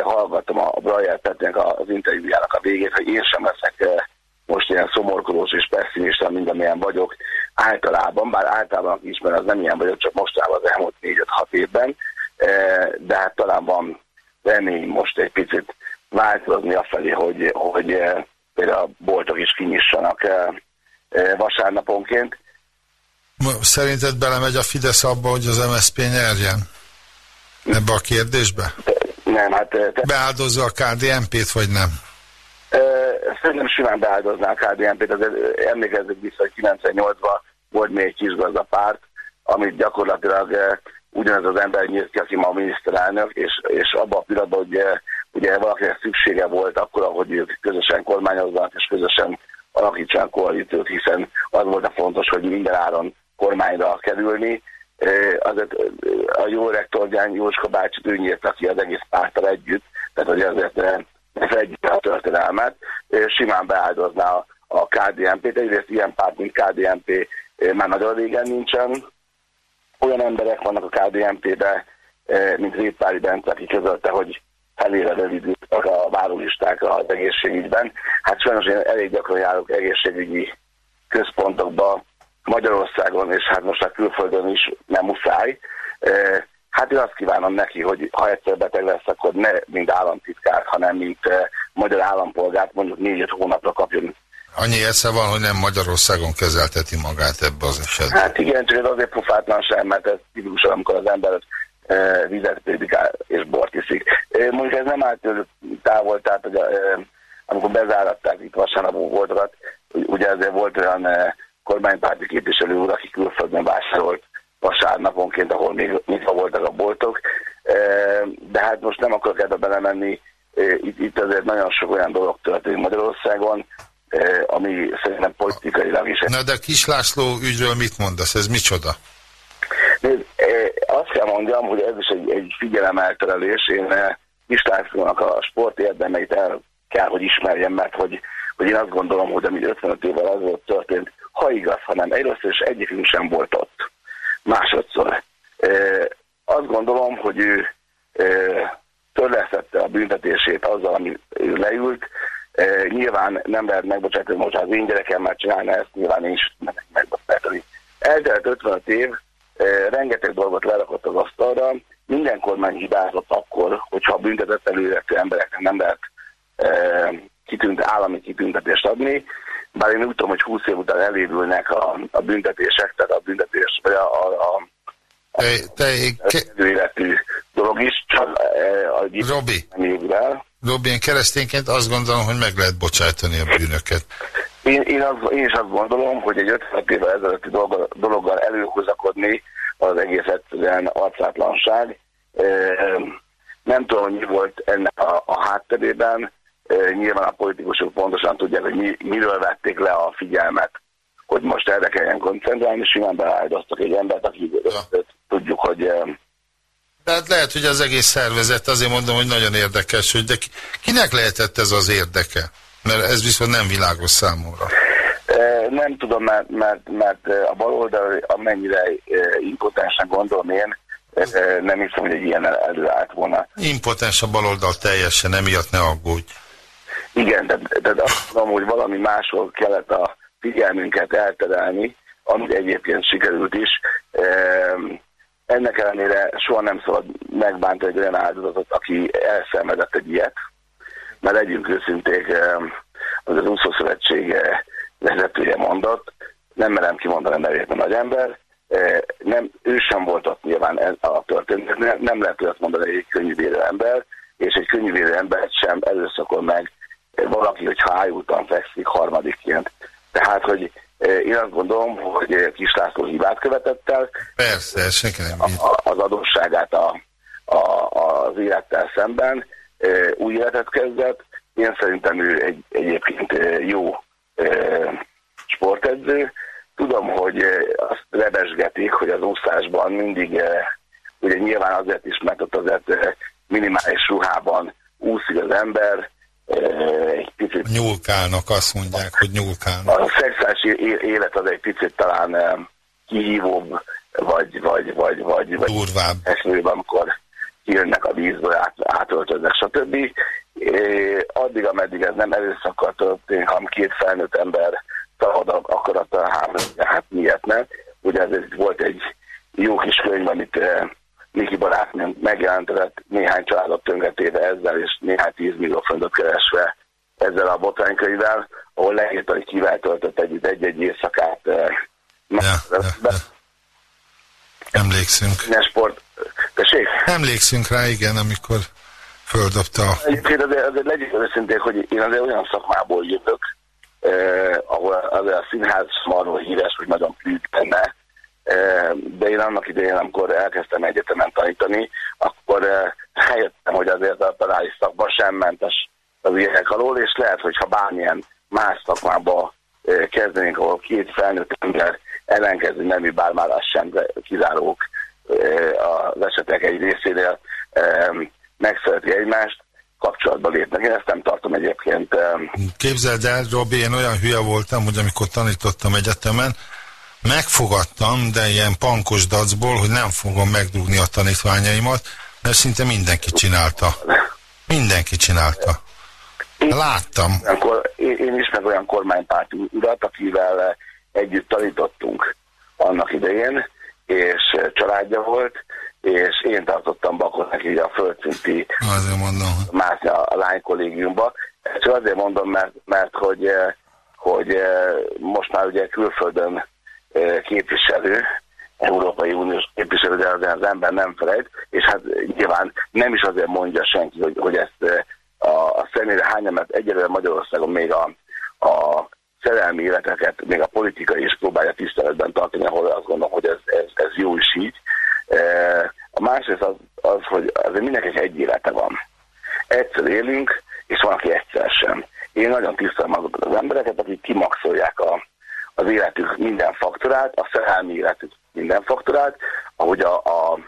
M: hallgattam a Brian Petnek az interjújának a végét, hogy én sem leszek most ilyen szomorkolós és pessimista, mint amilyen vagyok általában, bár általában ismerem, az nem ilyen vagyok, csak mostában az elmúlt 4-6 évben, eh, de hát talán van remény most egy picit változni afelé, hogy, hogy eh, például a boltok is kinyissanak eh, vasárnaponként.
A: Szerinted belemegy a Fidesz abba, hogy az MSZP nyerjen? Ebbe a kérdésbe?
M: Nem, hát te,
A: Beáldozza a KDNP-t, vagy nem?
M: Szerintem simán beáldozná a KDNP-t, azért emlékezzük vissza, hogy 98-ban volt még egy kisgazda párt, amit gyakorlatilag ö, ugyanaz az ember nyílt ki, aki ma a miniszterelnök, és, és abban a pillanatban, hogy ugye valakinek szüksége volt akkor, hogy ők közösen kormányozzanak, és közösen alakítsanak koalíciót, hiszen az volt a fontos, hogy minden áron kormányra kerülni. Azért a jó rektor Gyány Jóska bácsit ő nyírta ki az egész párttal együtt, tehát hogy azért felejtjük el a történelmet, simán beáldozná a, a KDNP-t. Egyrészt ilyen párt, mint KDNP eh, már nagyon régen nincsen. Olyan emberek vannak a KDNP-be, eh, mint Rétpári Bence, aki közölte, hogy felére rövidültek a várólistákra az egészségügyben. Hát sajnos én elég gyakran járok egészségügyi központokba Magyarországon, és hát most a külföldön is nem muszáj. Hát én azt kívánom neki, hogy ha egyszer beteg lesz, akkor ne mint államtitkár, hanem mint eh, magyar állampolgárt mondjuk négy-öt hónapra kapjon.
A: Annyi esze van, hogy nem Magyarországon kezelteti magát ebbe az esetben.
M: Hát igen, csak ez azért pofátlanság, mert ez tipikusan, amikor az ember eh, vizet prédikál és bort iszik. Eh, mondjuk ez nem állt távol, tehát hogy, eh, amikor bezáratták itt vasárnap voltokat, ugye ezért volt olyan eh, kormánypárti képviselő úr, aki külföldön vásárolt vasárnaponként, ahol még nyitva voltak a boltok, de hát most nem akarok ebbe belemenni, itt, itt azért nagyon sok olyan dolog történik Magyarországon, ami szerintem politikailag is
A: Na de Kis László ügyről mit mondasz? Ez micsoda?
M: Nézd, azt kell mondjam, hogy ez is egy, egy figyelemelterelés. Én eh, Kis Lászlónak a sport érdemeit el kell, hogy ismerjem, mert hogy, hogy én azt gondolom, hogy ami 55 évvel az volt történt, ha igaz, hanem először is egyikünk sem volt ott. Másodszor. Azt gondolom, hogy ő törlesztette a büntetését azzal, ami ő leült. Nyilván nem lehet megbocsátani, most az én gyerekemmel csinálna ezt, nyilván én is nem meg megbocsátani. Eltelt 55 év, rengeteg dolgot lerakott az asztalra, minden kormány hibázott akkor, hogyha a büntetett előrető embereknek nem lehet eh, kitűnt, állami kitüntetést adni, bár én úgy tudom, hogy 20 év után elévülnek a, a büntetések, tehát a büntetés, vagy a, a, a
A: Te, te, ke,
M: életű dolog is, csak eh, a
A: Robi. Robi, én keresztényként azt gondolom, hogy meg lehet bocsájtani a bűnöket.
M: Én, én, az, én is azt gondolom, hogy egy 55 évvel ezelőtti dolga, dologgal előhozakodni az egész egyszerűen arcátlanság. Nem tudom, hogy mi volt ennek a, a hátterében. Nyilván a politikusok pontosan tudják, hogy mi, miről vették le a figyelmet, hogy most erre kelljen koncentrálni, simán beáldoztak egy embert, aki ja. tudjuk, hogy eh,
A: De hát lehet, hogy az egész szervezet, azért mondom, hogy nagyon érdekes, hogy de ki- kinek lehetett ez az érdeke? Mert ez viszont nem világos számomra.
M: Nem tudom, mert, mert, mert a baloldal amennyire impotensnek gondolom én, nem hiszem, hogy egy ilyen előállt volna.
A: Impotens a baloldal teljesen, emiatt ne aggódj.
M: Igen, de, de azt mondom, hogy valami máshol kellett a figyelmünket elterelni, amit egyébként sikerült is. Ehm, Ennek ellenére soha nem szabad megbántani egy olyan áldozatot, aki elszenvedett egy ilyet, mert legyünk őszinték, ehm, az az úszó szövetség eh, vezetője mondott, nem merem kimondani a nevét, mert nagy ember, eh, nem, ő sem volt ott nyilván a történet, nem, nem lehet olyat mondani hogy egy könnyűvérő ember, és egy könnyűvérő embert sem erőszakol meg valaki, hogyha ájultan fekszik harmadikként. Tehát, hogy eh, én azt gondolom, hogy eh, Kis László hibát követett el,
A: Persze,
M: a- az adósságát a, a, az élettel szemben, eh, új életet kezdett. Én szerintem ő egy, egyébként eh, jó sportedző. Tudom, hogy azt rebesgetik, hogy az úszásban mindig, ugye nyilván azért is, mert ott azért minimális ruhában úszik az ember, egy picit
A: Nyúlkálnak, azt mondják, hogy nyúlkálnak.
M: a szexuális élet az egy picit talán eh, kihívóbb, vagy, vagy, vagy, vagy, vagy
A: Durvább.
M: esőbb, amikor kijönnek a vízből, át, átöltöznek, stb. Addig, ameddig ez nem erőszakkal történik, hanem két felnőtt ember szabad akarata háborúja, hát miért nem? Ugye ez volt egy jó kis könyv, amit eh, Miki barátnőm megjelentett néhány családot töngetéve ezzel, és néhány tíz millió keresve ezzel a botránykönyvvel, ahol leírta, hogy kivel töltött együtt egy-egy éjszakát. Eh,
A: ja, ja, ja. Emlékszünk.
M: Sport. Tessék?
A: Emlékszünk rá, igen, amikor földobta.
M: Egyébként azért, azért legyünk őszinték, hogy én azért olyan szakmából jövök, eh, ahol azért a színház marról híres, hogy nagyon plűt benne, de én annak idején, amikor elkezdtem egyetemen tanítani, akkor rájöttem, hogy azért a tanári szakban sem mentes az ilyenek alól, és lehet, hogyha bármilyen más szakmába kezdenénk, ahol két felnőtt ember ellenkező nemű, bár már az sem kizárók az esetek egy részénél megszereti egymást, kapcsolatba lépnek. Én ezt nem tartom egyébként.
A: Képzeld el, Robi, én olyan hülye voltam, hogy amikor tanítottam egyetemen, megfogadtam, de ilyen pankos dacból, hogy nem fogom megdugni a tanítványaimat, mert szinte mindenki csinálta. Mindenki csinálta. Láttam.
M: Én én is meg olyan kormánypárti urat, akivel együtt tanítottunk annak idején, és családja volt, és én tartottam bakot neki a földszinti mászni a, lány kollégiumba. Csak azért mondom, mert, mert hogy, eh, hogy eh, most már ugye külföldön képviselő, Európai Uniós képviselő, de az ember nem felejt, és hát nyilván nem is azért mondja senki, hogy, hogy ezt a, a személyre hány mert egyelőre Magyarországon még a, a szerelmi életeket, még a politika is próbálja tiszteletben tartani, ahol azt gondolom, hogy ez, ez, ez jó is így. A másrészt az, az, hogy azért mindenkinek egy élete van. Egyszer élünk, és van, aki egyszer sem. Én nagyon tisztelem azokat az embereket, akik kimaxolják a, az életük minden faktorát, a szerelmi életük minden faktorát, ahogy a, a,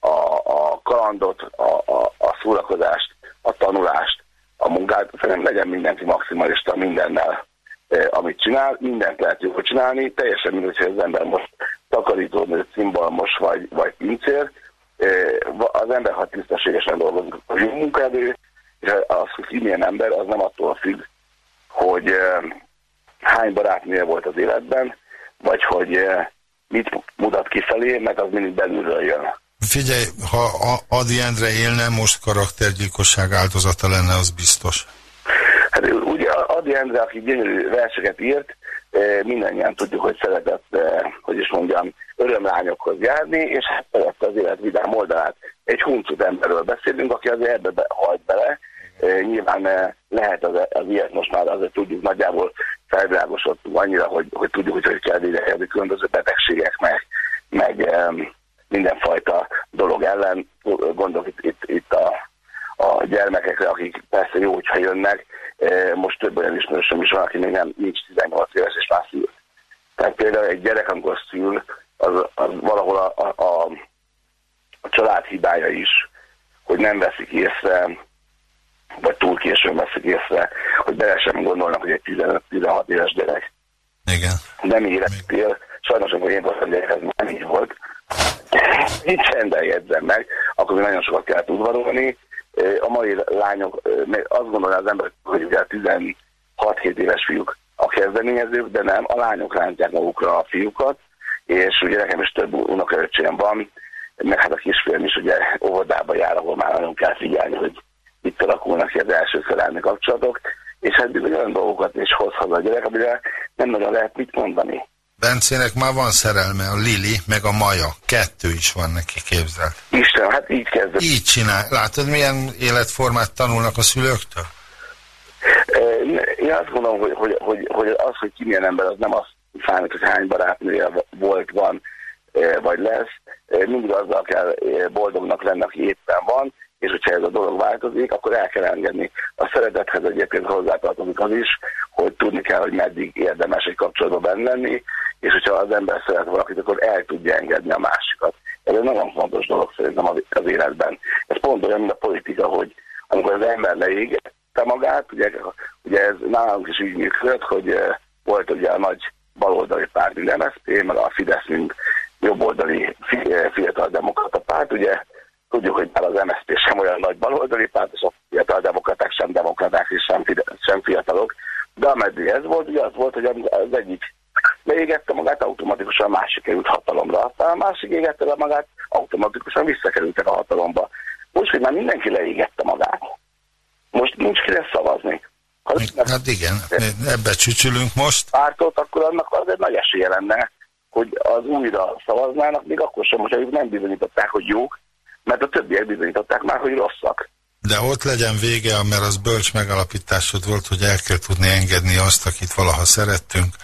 M: a, a kalandot, a, a, a szórakozást, a tanulást, a munkát, szerintem legyen mindenki maximalista mindennel, eh, amit csinál, mindent lehet jól csinálni, teljesen mindegy, hogy az ember most takarítónő, cimbalmos vagy, vagy pincér, eh, az ember, ha tisztességesen dolgozik, a jó munkaerő, és az, hogy milyen ember, az nem attól függ, hogy eh, hány barátnője volt az életben, vagy hogy eh, mit mutat kifelé, mert az mindig belülről jön.
A: Figyelj, ha Adi Endre élne, most karaktergyilkosság áldozata lenne, az biztos.
M: Hát ugye Adi Endre, aki gyönyörű verseket írt, eh, mindannyian tudjuk, hogy szeretett, eh, hogy is mondjam, örömlányokhoz járni, és hát szerette az élet vidám oldalát. Egy huncut emberről beszélünk, aki azért ebbe be, hajt bele. Nyilván eh, lehet az, az ilyet most már azért tudjuk, nagyjából felvilágosodtunk annyira, hogy, hogy tudjuk, hogy hogy kell védekezni különböző betegségek, meg, meg mindenfajta dolog ellen. Gondolok itt, itt, itt a, a gyermekekre, akik persze jó, hogyha jönnek, Eh, most több olyan ismerősöm is van, aki még nem, nincs 18 éves, és már szül. Tehát például egy gyerek, amikor szül, az, az valahol a, a, a, a család hibája is, hogy nem veszik észre, vagy túl későn veszik észre, hogy bele sem gondolnak, hogy egy 15-16 éves gyerek
A: Igen.
M: nem életél. Sajnos, amikor én voltam gyerek, ez nem így volt. Így csendben jegyzem meg, akkor még nagyon sokat kellett udvarolni. A mai lányok, azt gondolja az ember, hogy ugye 16-7 éves fiúk a kezdeményezők, de nem, a lányok rántják magukra a fiúkat, és ugye nekem is több unokaöcsém van, meg hát a kisfiam is ugye óvodába jár, ahol már nagyon kell figyelni, hogy itt alakulnak ki az első szerelmi kapcsolatok, és hát bizony olyan dolgokat is hoz haza a gyerek, amire nem nagyon lehet mit mondani.
A: Bencének már van szerelme, a Lili, meg a Maja. Kettő is van neki képzelt.
M: Isten, hát így kezdett.
A: Így csinál. Látod, milyen életformát tanulnak a szülőktől?
M: Én azt gondolom, hogy, hogy, hogy, hogy az, hogy ki milyen ember, az nem az számít, hogy hány barátnője volt, van, vagy lesz. Mindig azzal kell boldognak lenni, aki éppen van, és hogyha ez a dolog változik, akkor el kell engedni. A szeretethez egyébként hozzátartozik az is, hogy tudni kell, hogy meddig érdemes egy kapcsolatban lenni, és hogyha az ember szeret valakit, akkor el tudja engedni a másikat. Ez egy nagyon fontos dolog szerintem az életben. Ez pont olyan, mint a politika, hogy amikor az ember leégette magát, ugye, ugye ez nálunk is így működött, hogy eh, volt ugye a nagy baloldali párt, mint MSZP, meg a Fidesz, mint jobboldali eh, fiatal demokrata párt, ugye tudjuk, hogy már az MSZP sem olyan nagy baloldali párt, és a fiatal demokraták sem demokraták, és sem, sem fiatalok. De ameddig ez volt, ugye az volt, hogy az egyik leégette magát, automatikusan a másik került hatalomra. Aztán a másik égette le magát, automatikusan visszakerültek a hatalomba. Most, hogy már mindenki leégette magát. Most nincs kire szavazni. Ha
A: Hát igen, ebbe csücsülünk most.
M: pártot, akkor annak az egy nagy esélye lenne, hogy az újra szavaznának, még akkor sem, hogyha ők nem bizonyították, hogy jók, mert a többiek bizonyították már, hogy rosszak.
A: De ott legyen vége, mert az bölcs megalapításod volt, hogy el kell tudni engedni azt, akit valaha szerettünk.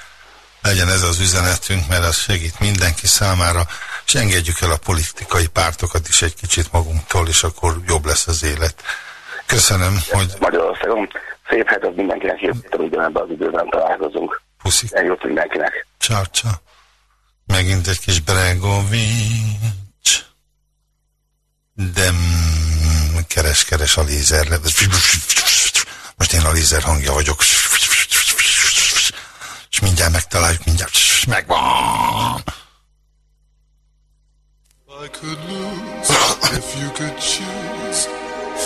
A: Legyen ez az üzenetünk, mert az segít mindenki számára, és engedjük el a politikai pártokat is egy kicsit magunktól, és akkor jobb lesz az élet. Köszönöm, hogy
M: Magyarországon szép hetet mindenkinek, héttel ugyanebben az időben találkozunk.
A: Puszik.
M: Eljót mindenkinek.
A: Ciao, ciao. Megint egy kis Bregovics. De mm, keres, keres a lézer. Most én a lézer hangja vagyok. És mindjárt megtaláljuk, mindjárt. Megvan.
N: I could lose if you could choose.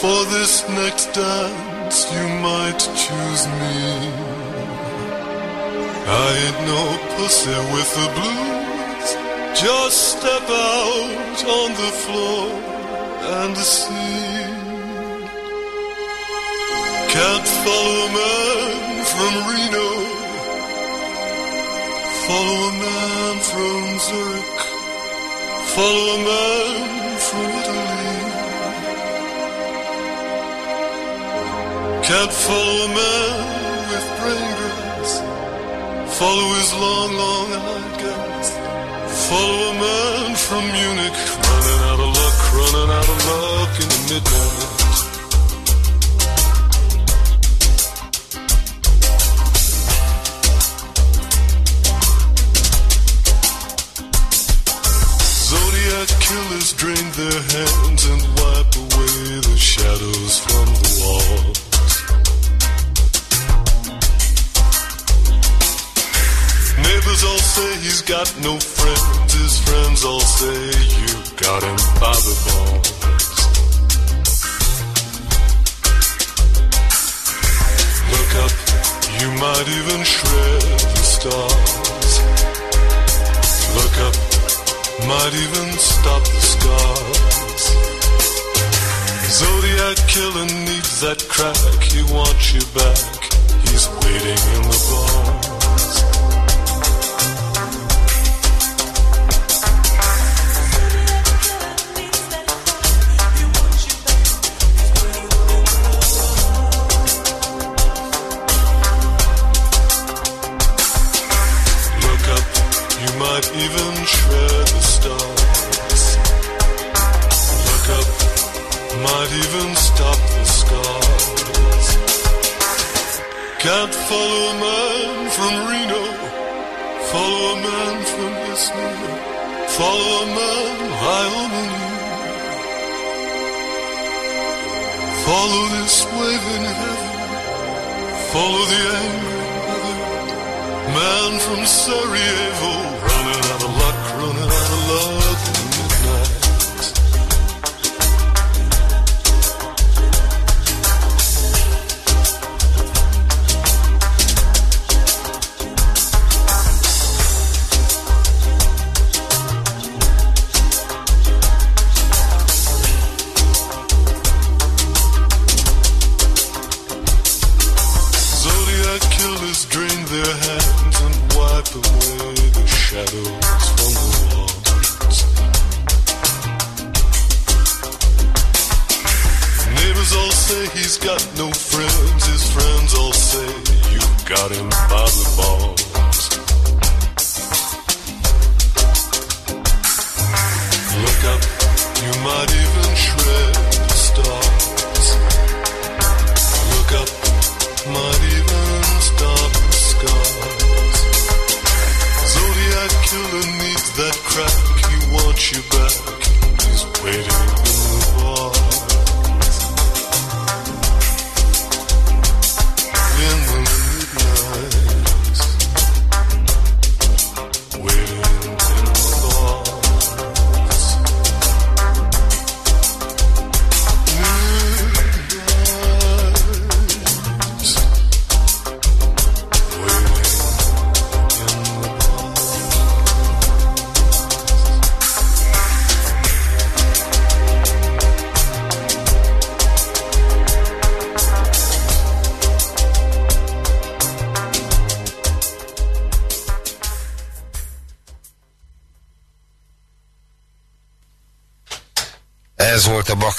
N: For this next dance, you might choose me. I ain't no pussy with the blues. Just step out on the floor and see. Can't follow a man from Reno. Follow a man from Zurich. Follow a man from Italy. Can't follow a man with brain grass. Follow his long, long guys. Follow a man from Munich. Running out of running out of luck in the midnight. Zodiac killers drain their hands and wipe away the shadows from the walls. Neighbors all say he's got no friends. His friends all say got him by balls. Look up, you might even shred the stars. Look up, might even stop the scars. Zodiac killer needs that crack. He wants you back. He's waiting in the bars. Can't follow a man from Reno, follow a man from Ismail, follow a man high on the moon. Follow this wave in heaven, follow the angry weather. Man from Sarajevo,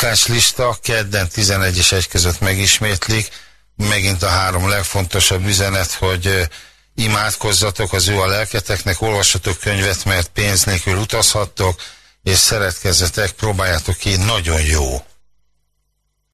A: bakács lista, kedden 11 és 1 között megismétlik. Megint a három legfontosabb üzenet, hogy imádkozzatok az ő a lelketeknek, olvassatok könyvet, mert pénz nélkül utazhattok, és szeretkezzetek, próbáljátok ki, nagyon jó.